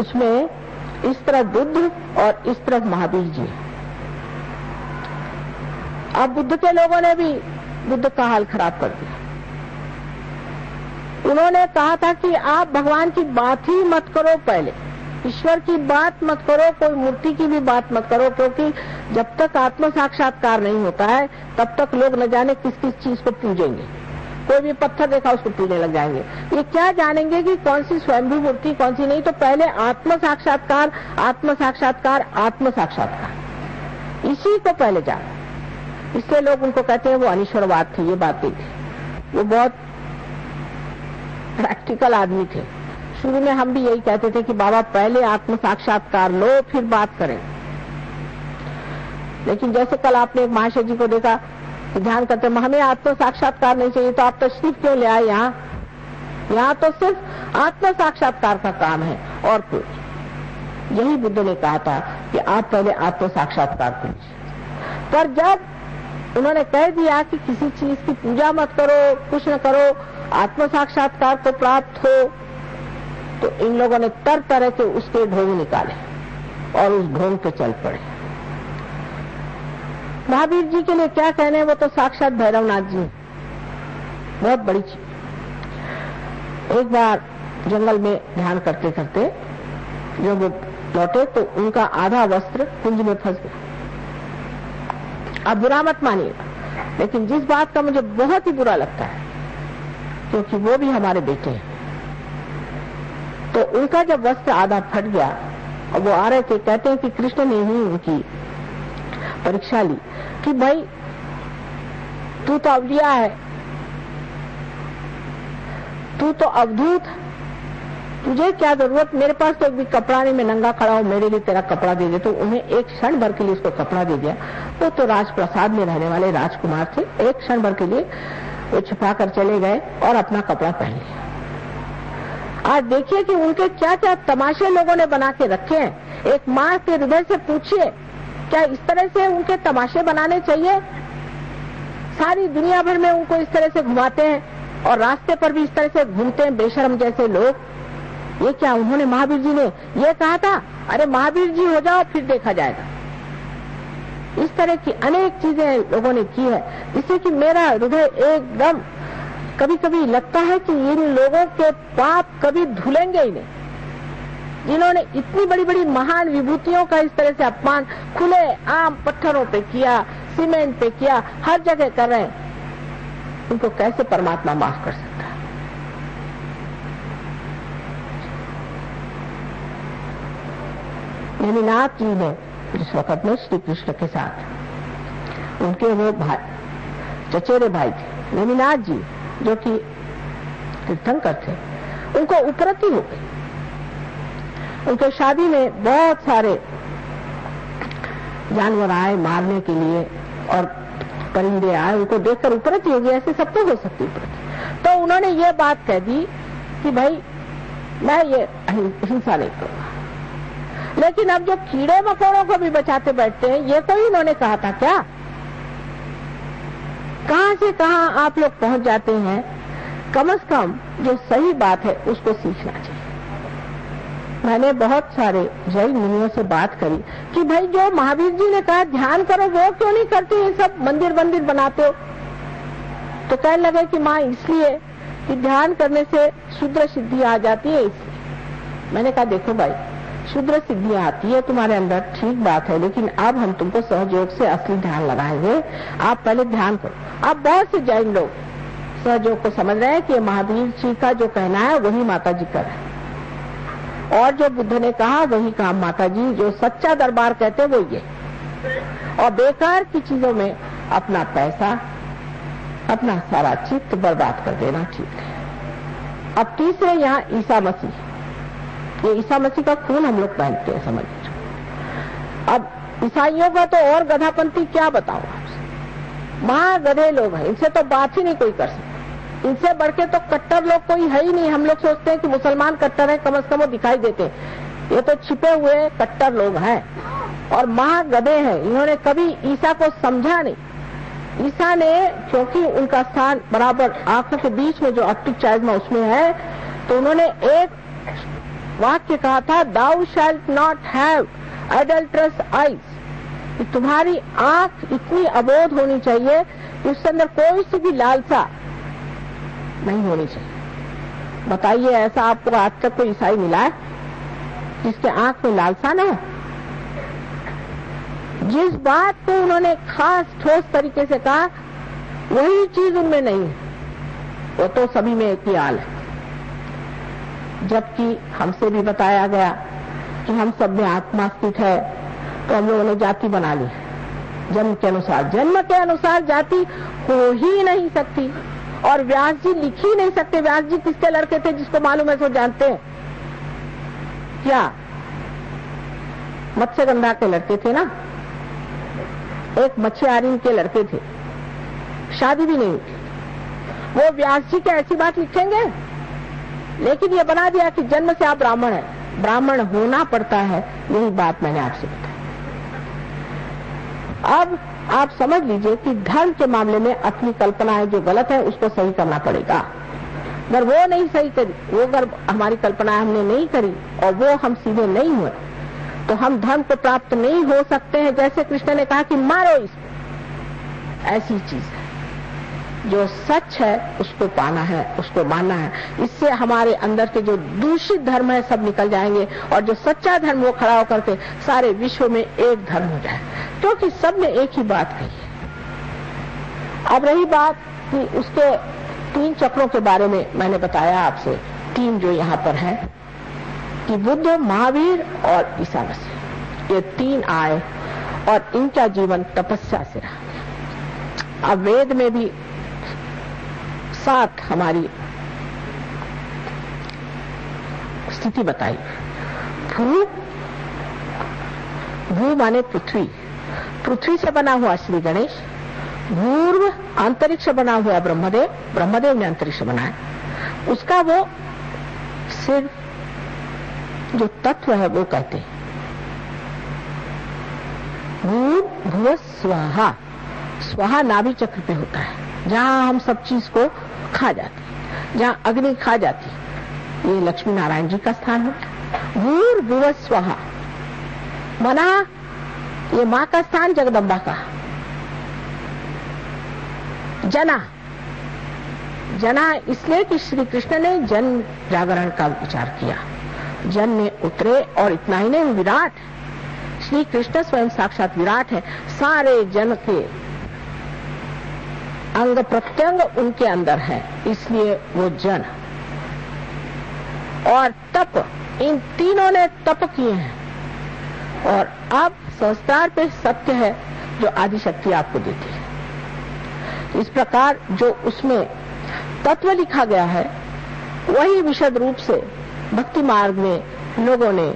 उसमें इस तरफ़ बुद्ध और इस तरफ़ महावीर जी। अब बुद्ध के लोगों ने भी बुद्ध का हाल खराब कर दिया। उन्होंने कहा था कि आप भगवान की बात ही मत करो पहले। ईश्वर की बात मत करो, कोई मूर्ति की भी बात मत करो, क्योंकि जब तक आत्म साक्षात्कार नहीं होता है, तब तक लोग न जाने किस किस चीज़ को पूजेंगे। कोई भी पत्थर देखा उसको पूजने लग जाएँगे। ये क्या जानेंगे कि कौन सी स्वयंभू मूर्ति, कौन सी नहीं? तो पहले आत्म साक्षात्कार आत्म साक्षात्कार आत्म साक्षात्कार इसी को पहले जाना। इसलिए लोग उनको कहते हैं, वो अनिश्वरवाद थे, ये बातें थी। वो बहुत प्रैक्टिकल आदमी थे। शुरू में हम भी यही कहते थे कि, बाबा, पहले आत्म साक्षात्कार लो, फिर बात करें। लेकिन जैसे कल आपने एक महाशय जी को देखा ध्यान करते हमें आत्म साक्षात्कार नहीं चाहिए तो आप तशरीफ़ क्यों ले आए यहाँ? यहाँ तो सिर्फ़ आत्म साक्षात्कार का काम है, और कुछ। यही बुद्ध ने कहा था कि आप पहले आत्म साक्षात्कार कीजिए। पर जब उन्होंने कह दिया कि किसी चीज़ की पूजा मत करो, कुछ न करो, आत्म साक्षात्कार को प्राप्त हो तो इन लोगों ने तर तरह के उसके ढोंग निकाले और उस ढोंग पे चल पड़े। महावीर जी के लिए क्या कहने वो तो साक्षात भैरवनाथ जी बहुत बड़ी चीज़। एक बार जंगल में ध्यान करते करते जब वो लौटे तो उनका आधा वस्त्र कुंज में फंस गया। अब बुरा मत मानिएगा, लेकिन जिस बात का मुझे बहुत ही बुरा लगता है, क्योंकि वो भी हमारे बेटे हैं। तो उनका जब वस्त्र आधा फट गया, और वो आ रहे थे, कहते हैं कि कृष्ण ने ही उनकी परीक्षा ली कि भाई, तू तो अवलिया है। तू तो अवधूत। तुझे क्या ज़रूरत? मेरे पास तो एक भी कपड़ा नहीं, मैं नंगा खड़ा हूँ, मेरे लिए तेरा कपड़ा दे दे। तो उन्हें एक क्षण भर के लिए उसको कपड़ा दे दिया। वो तो राजप्रसाद में रहने वाले राजकुमार थे। एक क्षण भर के लिए वो छुपा कर चले गए और अपना कपड़ा पहन लिया। आज देखिए कि उनके क्या क्या तमाशे लोगों ने बना के रखे हैं। एक माँ के हृदय से पूछिए क्या इस तरह से उनके तमाशे बनाने चाहिए? सारी दुनिया भर में उनको इस तरह से घुमाते हैं और रास्ते पर भी इस तरह से घूमते हैं बेशरम जैसे लोग। ये क्या उन्होंने महावीर जी ने ये कहा था? अरे महावीर जी, हो जाओ, फिर देखा जाएगा। इस तरह की अनेक चीज़ें लोगों ने की है। जिससे कि मेरा हृदय एकदम कभी कभी लगता है कि इन लोगों के पाप कभी धुलेंगे ही नहीं। जिन्होंने इतनी बड़ी बड़ी महान विभूतियों का इस तरह से अपमान खुले आम पत्थरों पे किया, सीमेंट पे किया, हर जगह कर रहे हैं, उनको कैसे परमात्मा माफ़ कर सकता है? नेमिनाथ जी ने जिस वक्त में श्री कृष्ण के साथ। उनके वो भाई, चचेरे भाई थे नेमिनाथ जी, जो कि तीर्थंकर थे, उनको उपरति हो गई। उनके शादी में बहुत सारे जानवर आए मारने के लिए और परिंदे आए, उनको देखकर उपरति हो गई ऐसे सबको हो सकती उपरति तो उन्होंने ये बात कह दी कि भाई, मैं ये हिंसा नहीं करूँगा। लेकिन अब जो कीड़े मकोड़ों को भी बचाते बैठते हैं, ये तो इन्होंने कहा था क्या? कहाँ से कहाँ आप लोग पहुँच जाते हैं? कम से कम जो सही बात है, उसको सीखना चाहिए। मैंने बहुत सारे जैन मुनियों से बात करी कि भाई जो महावीर जी ने कहा, ध्यान करो, वो क्यों नहीं करते ये सब? मंदिर मंदिर बनाते हो। तो कहने लगे कि माँ, इसलिए कि ध्यान करने से शुद्र सिद्धि आ जाती है इसलिए। मैंने कहा, देखो भाई, शुद्र सिद्धि आती है तुम्हारे अंदर, ठीक बात है, लेकिन अब हम तुमको सहयोग से असली ध्यान लगाएँगे। आप पहले ध्यान करो। आप बहुत से जैन लोग सहयोग को समझ रहे हैं कि महावीर जी का जो कहना है, वही माता जी कर है। और जो बुद्ध ने कहा, वही काम माता जी जो सच्चा दरबार कहते वो ये। और बेकार की चीज़ों में अपना पैसा, अपना सारा चित्त बर्बाद कर देना ठीक है। अब तीसरे यहाँ ईसा मसीह। ये ईसा मसीह का खून हम लोग पहनते हैं, समझ अब ईसाइयों का तो और गधापंथी क्या बताओ आपसे? महा गधे लोग हैं, इनसे तो बात ही नहीं कोई कर सकता। इनसे बढ़ के तो कट्टर लोग कोई है ही नहीं। हम लोग सोचते हैं कि मुसलमान कट्टर है, कम से कम वो दिखाई देते ये तो छिपे हुए कट्टर लोग हैं और महा गधे हैं। इन्होंने कभी ईसा को समझा नहीं। ईसा ने, क्योंकि उनका स्थान बराबर आँखों के बीच में जो ऑप्टिक चाइजमा उसमें है तो उन्होंने एक वाक्य कहा था thou shall not have adulterous eyes तुम्हारी आँख इतनी अबोध होनी चाहिए कि उसके अंदर कोई सी भी लालसा नहीं होनी चाहिए। बताइए, ऐसा आपको आज तक कोई ईसाई मिला है, जिसके आँख में लालसा न हो? जिस बात को उन्होंने खास ठोस तरीके से कहा, वही चीज़ उनमें नहीं है। वो तो सभी में एक ही हाल है। जबकि हमसे भी बताया गया कि हम सब में आत्मा स्थित है तो हम लोगों ने जाति बना ली जन्म के अनुसार, जन्म के अनुसार जाति हो ही नहीं सकती। और व्यास जी लिख ही नहीं सकते। व्यास जी किसके लड़के थे जिसको मालूम है, सो जानते हैं। क्या? मत्स्य गंधा के लड़के थे ना? एक मच्छियारी के लड़के थे। शादी भी नहीं वो व्यास जी क्या ऐसी बात लिखेंगे? लेकिन ये बना दिया कि जन्म से आप ब्राह्मण है। ब्राह्मण होना पड़ता है, यही बात मैंने आपसे बताई। अब आप समझ लीजिए कि धर्म के मामले में अपनी कल्पनाएँ जो गलत है, उसको सही करना पड़ेगा। अगर वो नहीं सही करी, वो अगर हमारी कल्पनाएँ हमने नहीं करी और वो हम सीधे नहीं हुए तो हम धर्म को प्राप्त नहीं हो सकते हैं, जैसे कृष्ण ने कहा कि मारो इसको। ऐसी चीज़ है। जो सच है, उसको पाना है, उसको मानना है। इससे हमारे अंदर के जो दूषित धर्म है, सब निकल जाएँगे और जो सच्चा धर्म वो खड़ा होकर के सारे विश्व में एक धर्म हो जाए। क्योंकि तो सबने एक ही बात कही है। अब रही बात कि उसके तीन चक्रों के बारे में मैंने बताया आपसे, तीन जो यहाँ पर है, कि बुद्ध, महावीर और ईसा मसीह। ये तीन आए और इनका जीवन तपस्या से रहा। अब वेद में भी साथ हमारी स्थिति बताई। भू भू माने पृथ्वी। पृथ्वी से बना हुआ श्री गणेश भूर्व अंतरिक्ष बना हुआ ब्रह्मदेव ब्रह्मदेव ने अंतरिक्ष बनाया। उसका वो सिर्फ़ जो तत्व है, वो कहते भू, भुव स्वाहा। स्वाहा नाभि चक्र पे होता है। जहाँ हम सब चीज़ को खा जाती। जहाँ अग्नि खा जाती, ये लक्ष्मी नारायण जी का स्थान है भूर भुव स्वाहा। मना, ये माँ का स्थान जगदम्बा का। जना। जना इसलिए कि श्री कृष्ण ने जन जागरण का विचार किया। जन में उतरे और इतना ही नहीं, विराट। श्री कृष्ण स्वयं साक्षात विराट है। सारे जन के अंग प्रत्यंग उनके अंदर है, इसलिए वो जन। और तप, इन तीनों ने तप किए हैं। और अब संस्कार पे सत्य है, जो आदि शक्ति आपको देती है। इस प्रकार जो उसमें तत्व लिखा गया है, वही विशद रूप से भक्ति मार्ग में लोगों ने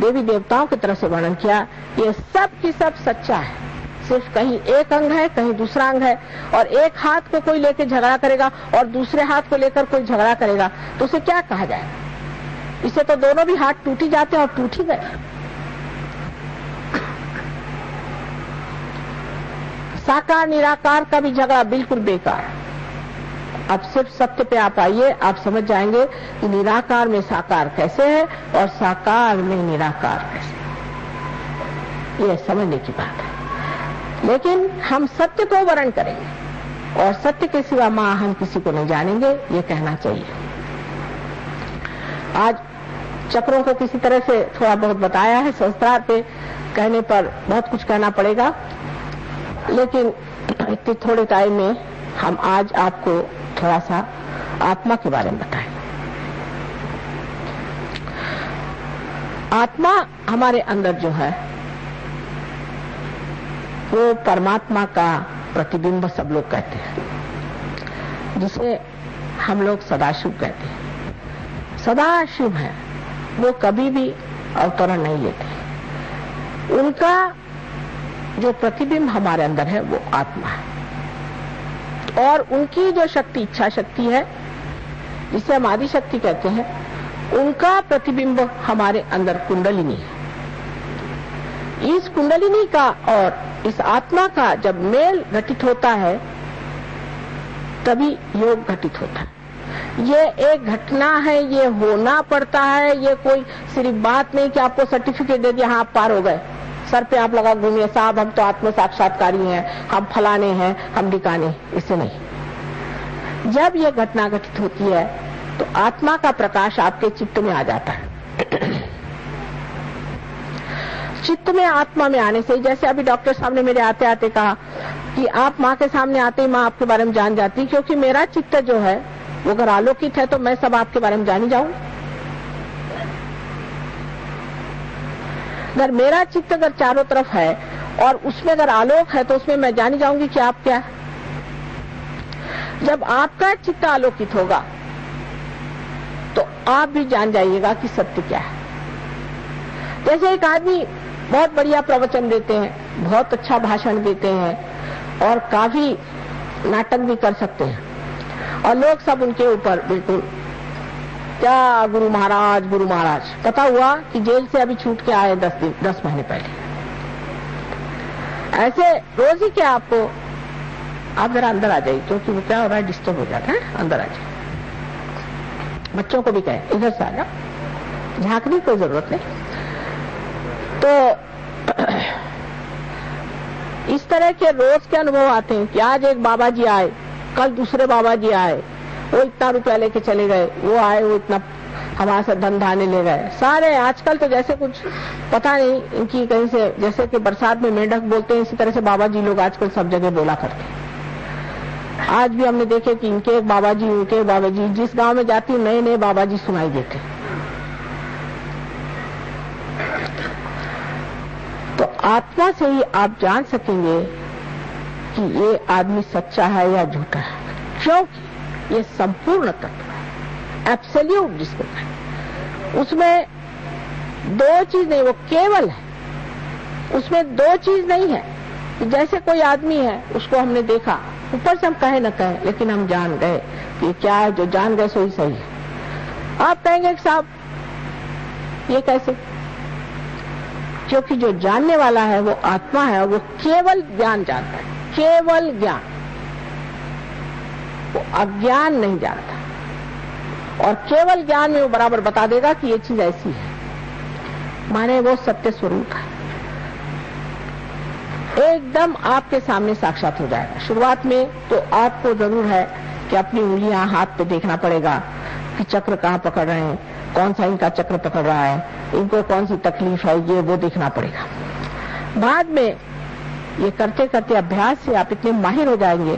देवी देवताओं की तरह से वर्णन किया, ये सब की सब सच्चा है। सिर्फ़ कहीं एक अंग है, कहीं दूसरा अंग है। और एक हाथ को कोई लेकर झगड़ा करेगा और दूसरे हाथ को लेकर कोई झगड़ा करेगा तो उसे क्या कहा जाएगा इसे तो दोनों भी हाथ टूटी जाते हैं और टूट ही गए। साकार निराकार का भी झगड़ा बिल्कुल बेकार अब सिर्फ़ सत्य पे आप आइए, आप समझ जाएँगे कि निराकार में साकार कैसे है और साकार में निराकार कैसे है। यह समझने की बात है। लेकिन हम सत्य को वर्ण करेंगे और सत्य के सिवा माँ हम किसी को नहीं जानेंगे, ये कहना चाहिए। आज चक्रों को किसी तरह से थोड़ा बहुत बताया है, संस्कार पे कहने पर बहुत कुछ कहना पड़ेगा, लेकिन इतने थोड़े टाइम में हम आज आपको थोड़ा सा आत्मा के बारे में बताएँ। आत्मा हमारे अंदर जो है वो परमात्मा का प्रतिबिंब सब लोग कहते हैं। जिसे हम लोग सदाशिव कहते हैं। सदाशिव है, वो कभी भी अवतरण नहीं लेते। उनका जो प्रतिबिंब हमारे अंदर है, वो आत्मा है। और उनकी जो शक्ति इच्छा शक्ति है, जिसे हम आदि शक्ति कहते हैं, उनका प्रतिबिंब हमारे अंदर कुंडलिनी है। इस कुंडलिनी का और इस आत्मा का जब मेल घटित होता है, तभी योग घटित होता है। ये एक घटना है, ये होना पड़ता है, ये कोई सिर्फ़ बात नहीं कि आपको सर्टिफिकेट दे दिया हाँ आप पार हो गए। सर पे आप लगा घूमिए, साहब, हम तो आत्म साक्षात्कारी हैं, हम फलाने हैं, हम डिकाने इसे नहीं। जब ये घटना घटित होती है तो आत्मा का प्रकाश आपके चित्त में आ जाता है। चित्त में आत्मा में आने से, जैसे अभी डॉक्टर साहब ने मेरे आते आते कहा कि आप माँ के सामने आते ही माँ आपके बारे में जान जाती क्योंकि मेरा चित्त जो है, वो अगर आलोकित है तो मैं सब आपके बारे में जानी जाऊँ। अगर मेरा चित्त अगर चारों तरफ़ है और उसमें अगर आलोक है तो उसमें मैं जानी जाऊँगी कि आप क्या जब आपका चित्त आलोकित होगा तो आप भी जान जाइएगा कि सत्य क्या है। जैसे एक आदमी बहुत बढ़िया प्रवचन देते हैं, बहुत अच्छा भाषण देते हैं और काफ़ी नाटक भी कर सकते हैं। और लोग सब उनके ऊपर बिल्कुल, क्या गुरु महाराज गुरु महाराज, पता हुआ कि जेल से अभी छूट के आए दस दिन, दस महीने पहले। ऐसे रोज ही क्या आपको, आप जरा अंदर आ जाइए, क्योंकि वो क्या हो रहा है डिस्टर्ब हो जाता है, अंदर आ जाइए। बच्चों को भी कहे, इधर से आ जाओ, झांकने की ज़रूरत नहीं। तो इस तरह के रोज के अनुभव आते हैं कि आज एक बाबा जी आए, कल दूसरे बाबा जी आए, वो इतना रुपया लेके चले गए, वो आए, वो इतना हमारे से धन धाने ले गए। सारे आजकल तो जैसे कुछ पता नहीं, इनकी कहीं से, जैसे कि बरसात में मेंढक बोलते हैं, इसी तरह से बाबा जी लोग आजकल सब जगह बोला करते हैं। आज भी हमने देखे कि इनके एक बाबा जी उनके बाबा जी जिस गाँव में जाती नए नए बाबा जी सुनाई देते तो आत्मा से ही आप जान सकेंगे कि ये आदमी सच्चा है या झूठा है। क्योंकि ये संपूर्ण तत्व है। एब्सोल्यूट जिसको उसमें दो चीज़ नहीं, वो केवल है। उसमें दो चीज़ नहीं है जैसे कोई आदमी है, उसको हमने देखा। ऊपर से हम कहे न कहे, लेकिन हम जान गए कि क्या है, जो जान गए सो ही सही है। आप कहेंगे साहब, ये कैसे? क्योंकि जो जानने वाला है, वो आत्मा है, वो केवल ज्ञान जानता है, केवल ज्ञान। वो अज्ञान नहीं जानता। और केवल ज्ञान में वो बराबर बता देगा कि ये चीज़ ऐसी है। माने वो सत्य स्वरूप है। एकदम आपके सामने साक्षात हो जाएगा। शुरुआत में तो आपको ज़रूर है कि अपनी उंगलियाँ हाथ पे देखना पड़ेगा कि चक्र कहाँ पकड़ रहे हैं। कौन सा इनका चक्र पकड़ रहा है? इनको कौन सी तकलीफ़ है? ये वो देखना पड़ेगा। बाद में ये करते करते अभ्यास से आप इतने माहिर हो जाएँगे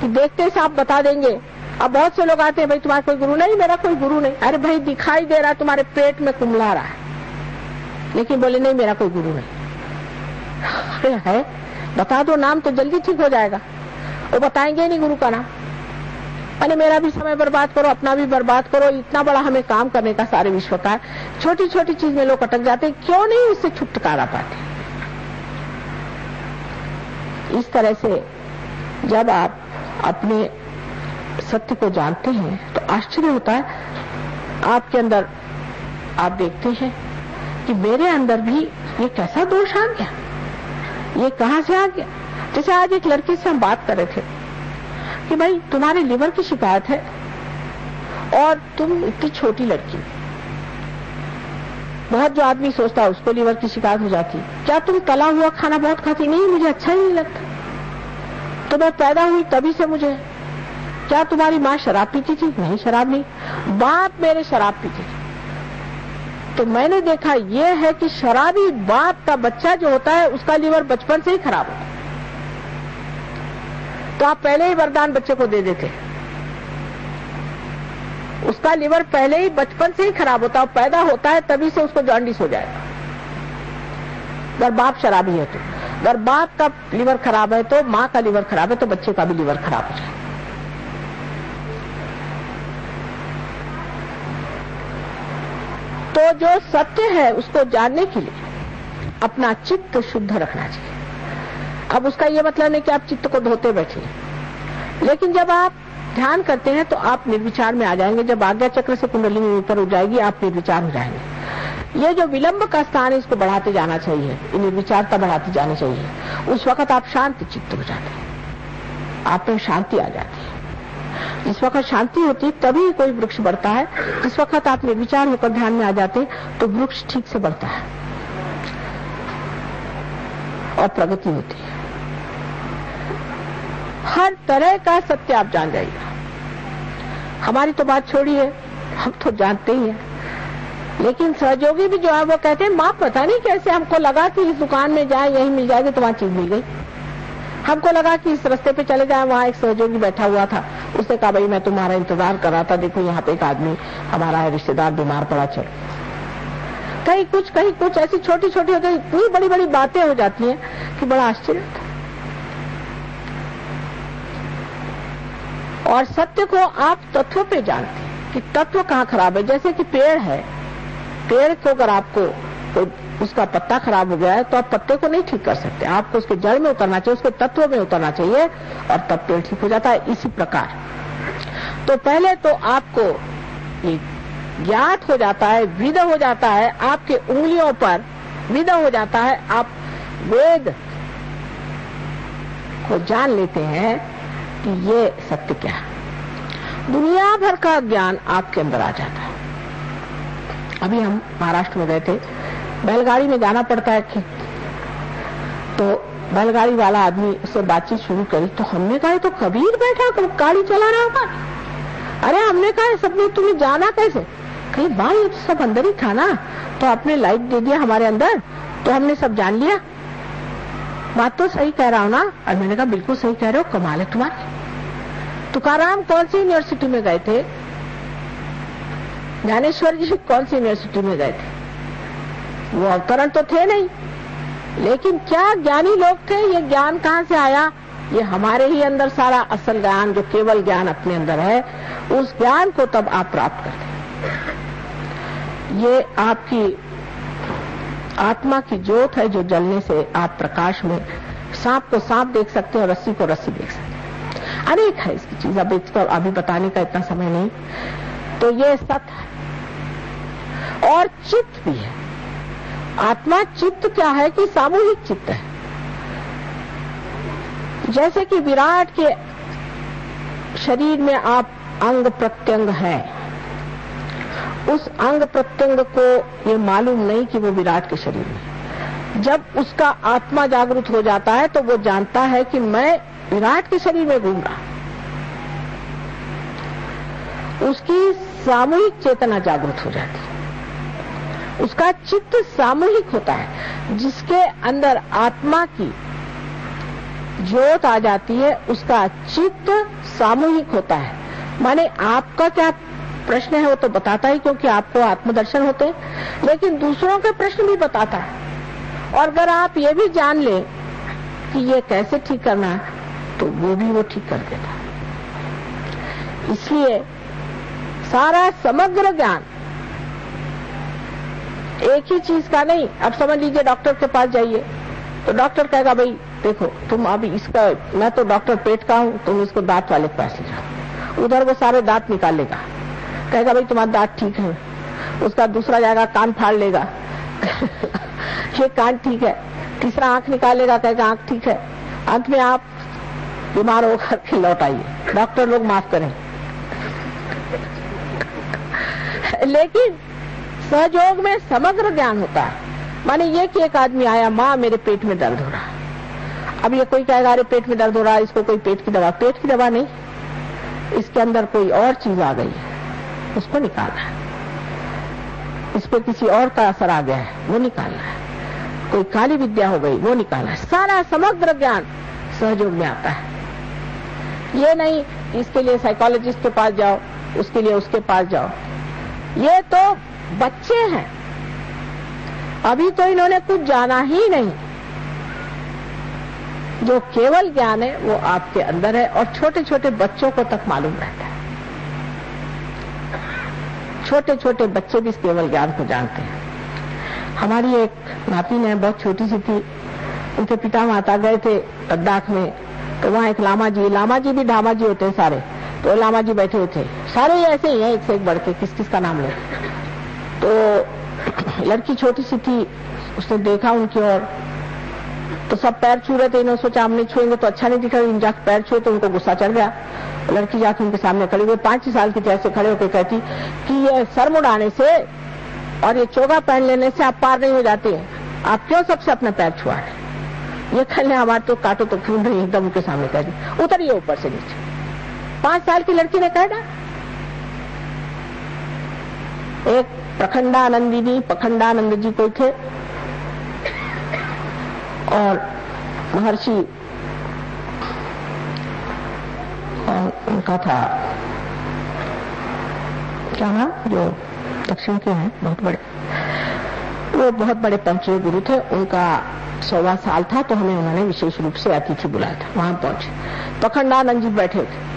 कि देखते से आप बता देंगे। अब बहुत से लोग आते हैं, भाई, तुम्हारा कोई गुरु नहीं, मेरा कोई गुरु नहीं। अरे भाई, दिखाई दे रहा है, तुम्हारे पेट में कुमला रहा है। लेकिन बोले, नहीं, मेरा कोई गुरु नहीं। [laughs] अरे है, बता दो, नाम तो जल्दी ठीक हो जाएगा। वो बताएँगे नहीं गुरु का नाम। अरे मेरा भी समय बर्बाद करो, अपना भी बर्बाद करो। इतना बड़ा हमें काम करने का सारे विश्व का छोटी छोटी चीज़ में लोग अटक जाते क्यों नहीं उससे छुटकारा पाते? इस तरह से जब आप अपने सत्य को जानते हैं तो आश्चर्य होता है। आपके अंदर आप देखते हैं कि मेरे अंदर भी ये कैसा दोष आ गया? ये कहाँ से आ गया? जैसे आज एक लड़की से हम बात कर रहे थे। कि भाई, तुम्हारे लिवर की शिकायत है और तुम इतनी छोटी लड़की। बहुत जो आदमी सोचता है, उसको लिवर की शिकायत हो जाती क्या तुम तला हुआ खाना बहुत खाती? नहीं, मुझे अच्छा ही नहीं लगता। तो मैं पैदा हुई तभी से मुझे। क्या तुम्हारी माँ शराब पीती थी? नहीं, शराब नहीं। बाप मेरे शराब पीती थी। तो मैंने देखा यह है कि शराबी बाप का बच्चा जो होता है, उसका लीवर बचपन से ही खराब होता है। तो आप पहले ही वरदान बच्चे को दे देते। उसका लिवर पहले ही बचपन से ही खराब होता है पैदा होता है तभी से उसको जॉन्डिस हो जाएगा। अगर बाप शराबी है तो। अगर बाप का लिवर खराब है तो माँ का लिवर खराब है तो बच्चे का भी लिवर खराब हो जाएगा। तो जो सत्य है उसको जानने के लिए अपना चित्त शुद्ध रखना चाहिए। अब उसका ये मतलब नहीं कि आप चित्त को धोते बैठे लेकिन जब आप ध्यान करते हैं तो आप निर्विचार में आ जाएँगे। जब आज्ञा चक्र से कुंडली ऊपर उठ जाएगी, आप निर्विचार हो जाएँगे। ये जो विलंब का स्थान है, इसको बढ़ाते जाना चाहिए। निर्विचारता बढ़ाती जानी चाहिए। उस वक्त आप शांति चित्त हो जाते हैं। आप में शांति आ जाती है। जिस वक्त शांति होती है, तभी कोई वृक्ष बढ़ता है। जिस वक्त आप निर्विचार होकर ध्यान में आ जाते तो वृक्ष ठीक से बढ़ता है और प्रगति होती है। हर तरह का सत्य आप जान जाइए। हमारी तो बात छोड़ी है, हम तो जानते ही हैं। लेकिन सहयोगी भी जो है, वो कहते हैं माँ पता नहीं कैसे हमको लगा कि इस दुकान में जाए, यही मिल जाएगी तो वहाँ चीज़ मिल गई। हमको लगा कि इस रास्ते पे चले जाए, वहाँ एक सहयोगी बैठा हुआ था। उसने कहा, भाई, मैं तुम्हारा इंतज़ार कर रहा था, देखो, यहाँ पे एक आदमी, हमारा है रिश्तेदार बीमार पड़ा, चल। कहीं कुछ कहीं कुछ, ऐसी छोटी छोटी होती इतनी बड़ी बड़ी बातें हो जाती हैं कि बड़ा आश्चर्य होता और सत्य को आप तत्व पे जानते हैं कि तत्व कहाँ खराब है। जैसे कि पेड़ है, पेड़ को अगर आपको तो उसका पत्ता खराब हो गया है तो आप पत्ते को नहीं ठीक कर सकते। आपको उसके जड़ में उतरना चाहिए, उसके तत्व में उतरना चाहिए और तब पेड़ ठीक हो जाता है। इसी प्रकार। तो पहले तो आपको ज्ञात हो जाता है, विद हो जाता है, आपके उंगलियों पर विद हो जाता है। आप वेद को जान लेते हैं कि ये सत्य क्या है? दुनिया भर का ज्ञान आपके अंदर आ जाता है। अभी हम महाराष्ट्र में गए थे, बैलगाड़ी में जाना पड़ता है कि तो बैलगाड़ी वाला आदमी उससे बातचीत शुरू करी तो हमने कहा तो कबीर बैठा तो गाड़ी चला रहा होगा? अरे, हमने कहा सबने तुम्हें जाना कैसे? कहीं भाई तो सब अंदर ही था ना तो आपने लाइट दे दिया हमारे अंदर तो हमने सब जान लिया। बात तो सही कह रहा हूँ ना? और मैंने कहा, बिल्कुल सही कह रहे हो, कमाल है तुम्हारी। तुकाराम कौन सी यूनिवर्सिटी में गए थे? ज्ञानेश्वर जी कौन सी यूनिवर्सिटी में गए थे? वो अवतरण तो थे नहीं, लेकिन क्या ज्ञानी लोग थे? ये ज्ञान कहाँ से आया? ये हमारे ही अंदर सारा असल ज्ञान, जो केवल ज्ञान अपने अंदर है, उस ज्ञान को तब आप प्राप्त करते ये आपकी आत्मा की ज्योत है जो जलने से आप प्रकाश में सांप को सांप देख सकते हैं और रस्सी को रस्सी देख सकते हैं। अनेक है इसकी चीज़। अब इसको अभी बताने का इतना समय नहीं। तो ये सत और चित्त भी है। आत्मा चित्त क्या है कि सामूहिक चित्त है। जैसे कि विराट के शरीर में आप अंग प्रत्यंग है। उस अंग प्रत्यंग को ये मालूम नहीं कि वो विराट के शरीर में जब उसका आत्मा जागृत हो जाता है तो वो जानता है कि मैं विराट के शरीर में घूम रहा उसकी सामूहिक चेतना जागृत हो जाती है। उसका चित्त सामूहिक होता है, जिसके अंदर आत्मा की ज्योत आ जाती है, उसका चित्त सामूहिक होता है। माने आपका क्या प्रश्न है, वो तो बताता ही, क्योंकि आपको आत्मदर्शन होते हैं। लेकिन दूसरों के प्रश्न भी बताता है। और अगर आप ये भी जान ले कि ये कैसे ठीक करना है तो वो भी वो ठीक कर देता है। इसलिए सारा समग्र ज्ञान एक ही चीज़ का नहीं। अब समझ लीजिए डॉक्टर के पास जाइए तो डॉक्टर कहेगा, भाई, देखो, तुम अभी इसका, मैं तो डॉक्टर पेट का हूँ, तुम इसको दांत वाले पास ले जाओ। उधर वो सारे दांत निकाल लेगा। कहेगा, भाई, तुम्हारा दांत ठीक है। उसका दूसरा जाएगा, कान फाड़ लेगा। [laughs] ये कान ठीक है। तीसरा, आँख निकाल लेगा। कहेगा, आँख ठीक है। अंत में आप बीमार होकर के लौट आइए। डॉक्टर लोग माफ़ करें। [laughs] लेकिन सहयोग में समग्र ज्ञान होता है। माने ये कि एक आदमी आया, माँ, मेरे पेट में दर्द हो रहा अब ये कोई कहेगा, अरे, पेट में दर्द हो रहा है, इसको कोई पेट की दवा? पेट की दवा नहीं। इसके अंदर कोई और चीज़ आ गई है। उसको निकालना है। इस पर किसी और का असर आ गया है, वो निकालना है। कोई काली विद्या हो गई, वो निकालना है। सारा समग्र ज्ञान सहयोग में आता है। ये नहीं इसके लिए साइकोलॉजिस्ट के पास जाओ, उसके लिए उसके पास जाओ। ये तो बच्चे हैं। अभी तो इन्होंने कुछ जाना ही नहीं। जो केवल ज्ञान है, वो आपके अंदर है और छोटे छोटे बच्चों को तक मालूम रहता है। छोटे छोटे बच्चे भी इस केवल ज्ञान को जानते हैं। हमारी एक नातिन है बहुत छोटी सी थी, उनके पिता माता गए थे लद्दाख में तो वहाँ एक लामा जी लामा जी भी ढामा जी होते हैं सारे तो लामा जी बैठे हुए थे। सारे ऐसे ही हैं एक से एक बढ़ के किस किस का नाम ले। तो लड़की छोटी सी थी, उसने देखा उनकी ओर तो सब पैर छू रहे थे, इन्होंने सोचा, हमने छुएँगे तो अच्छा नहीं दिखा, इन जाकर पैर छुए तो उनको गुस्सा चढ़ गया। लड़की जाके उनके सामने खड़ी हुई, पाँच साल की जैसे खड़े होकर कहती कि ये सर मुड़ाने से और ये चोगा पहन लेने से आप पार नहीं हो जाते। आप क्यों सबसे अपना पैर छुआ रहे? ये कहने, हमारे तो काटो तो क्यों नहीं एकदम उनके सामने कह दी। उतरिए ऊपर से नीचे। पाँच साल की लड़की ने कह ना एक प्रखंडानंदी जी पखंडानंद जी कोई थे। और महर्षि उनका था, क्या नाम? जो दक्षिण के हैं, बहुत बड़े। वो बहुत बड़े पंचवे गुरु थे, उनका सौवा साल था तो हमें उन्होंने विशेष रूप से अतिथि बुलाया था, वहाँ पहुँचे। पखंडानंद जी बैठे थे।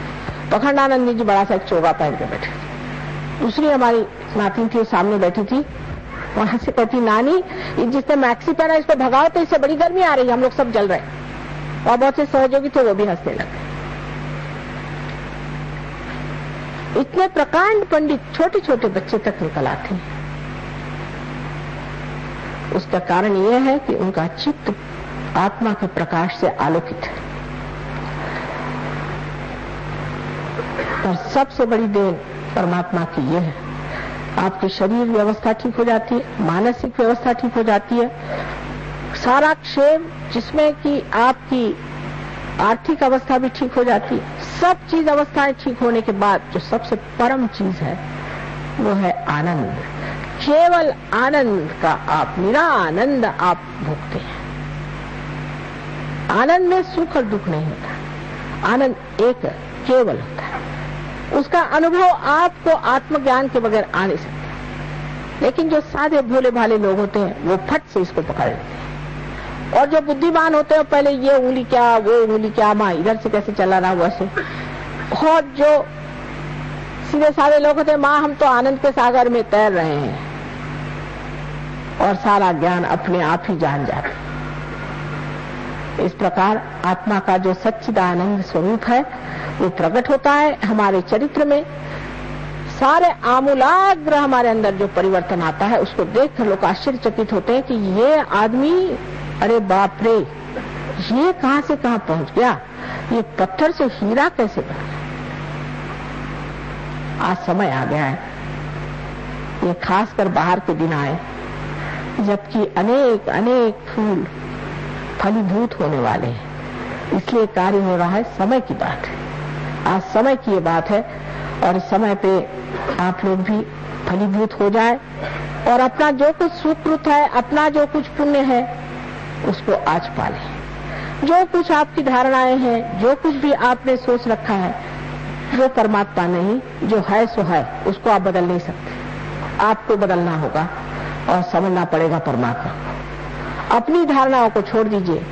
पखंडानंद जी बड़ा सा एक चोगा पहन के बैठे दूसरी हमारी नातिन थी सामने बैठी थी। वहाँ से कहती, नानी, जिसने मैक्सी पहना, इसको भगाओ तो इससे बड़ी गर्मी आ रही है, हम लोग सब जल रहे और बहुत से सहयोगी थे, वो भी हंसने लगे। इतने प्रकांड पंडित छोटे छोटे बच्चे तक निकल आते हैं। उसका कारण यह है कि उनका चित्त आत्मा के प्रकाश से आलोकित है। और सबसे बड़ी देन परमात्मा की यह है आपकी शरीर व्यवस्था ठीक हो जाती है, मानसिक व्यवस्था ठीक हो जाती है। सारा क्षेम जिसमें कि आपकी आर्थिक अवस्था भी ठीक हो जाती है। सब चीज़ अवस्थाएँ ठीक होने के बाद जो सबसे परम चीज़ है, वो है आनंद। केवल आनंद का आप निरा आनंद आप भोगते हैं। आनंद में सुख और दुख नहीं होता। आनंद एक केवल होता है। उसका अनुभव आपको आत्मज्ञान के बगैर आ नहीं सकता। लेकिन जो सादे भोले भाले लोग होते हैं, वो फट से इसको पकड़ लेते हैं। और जो बुद्धिमान होते हैं, पहले ये उंगली क्या, वो उंगली क्या, माँ, इधर से कैसे चला रहा वैसे और जो सीधे सारे लोग होते हैं, माँ, हम तो आनंद के सागर में तैर रहे हैं। और सारा ज्ञान अपने आप ही जान जाते इस प्रकार आत्मा का जो सच्चिदानंद स्वरूप है, वो प्रकट होता है हमारे चरित्र में। सारे आमूलाग्र हमारे अंदर जो परिवर्तन आता है, उसको देख कर लोग आश्चर्यचकित होते हैं कि ये आदमी, अरे बाप रे, ये कहाँ से कहाँ पहुँच गया? ये पत्थर से हीरा कैसे बन? आज समय आ गया है। ये खासकर बाहर के दिन आए, जबकि अनेक अनेक फूल फलीभूत होने वाले हैं। इसलिए कार्य हो रहा है समय की बात आज समय की ये बात है और समय पे आप लोग भी फलीभूत हो जाए और अपना जो कुछ सुकृत है, अपना जो कुछ पुण्य है, उसको आज पाले। जो कुछ आपकी धारणाएँ हैं, जो कुछ भी आपने सोच रखा है, वो परमात्मा नहीं, जो है सो है, उसको आप बदल नहीं सकते। आपको बदलना होगा और समझना पड़ेगा परमात्मा अपनी धारणाओं को छोड़ दीजिए।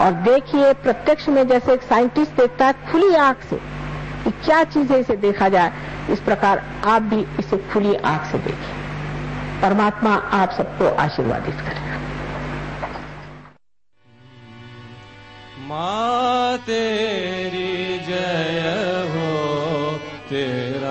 और देखिए, प्रत्यक्ष में जैसे एक साइंटिस्ट देखता है, खुली आँख से, कि क्या चीज़ है इसे देखा जाए, इस प्रकार आप भी इसे खुली आँख से देखिए। परमात्मा आप सबको आशीर्वादित करेगा। माँ, तेरी जय हो, तेरा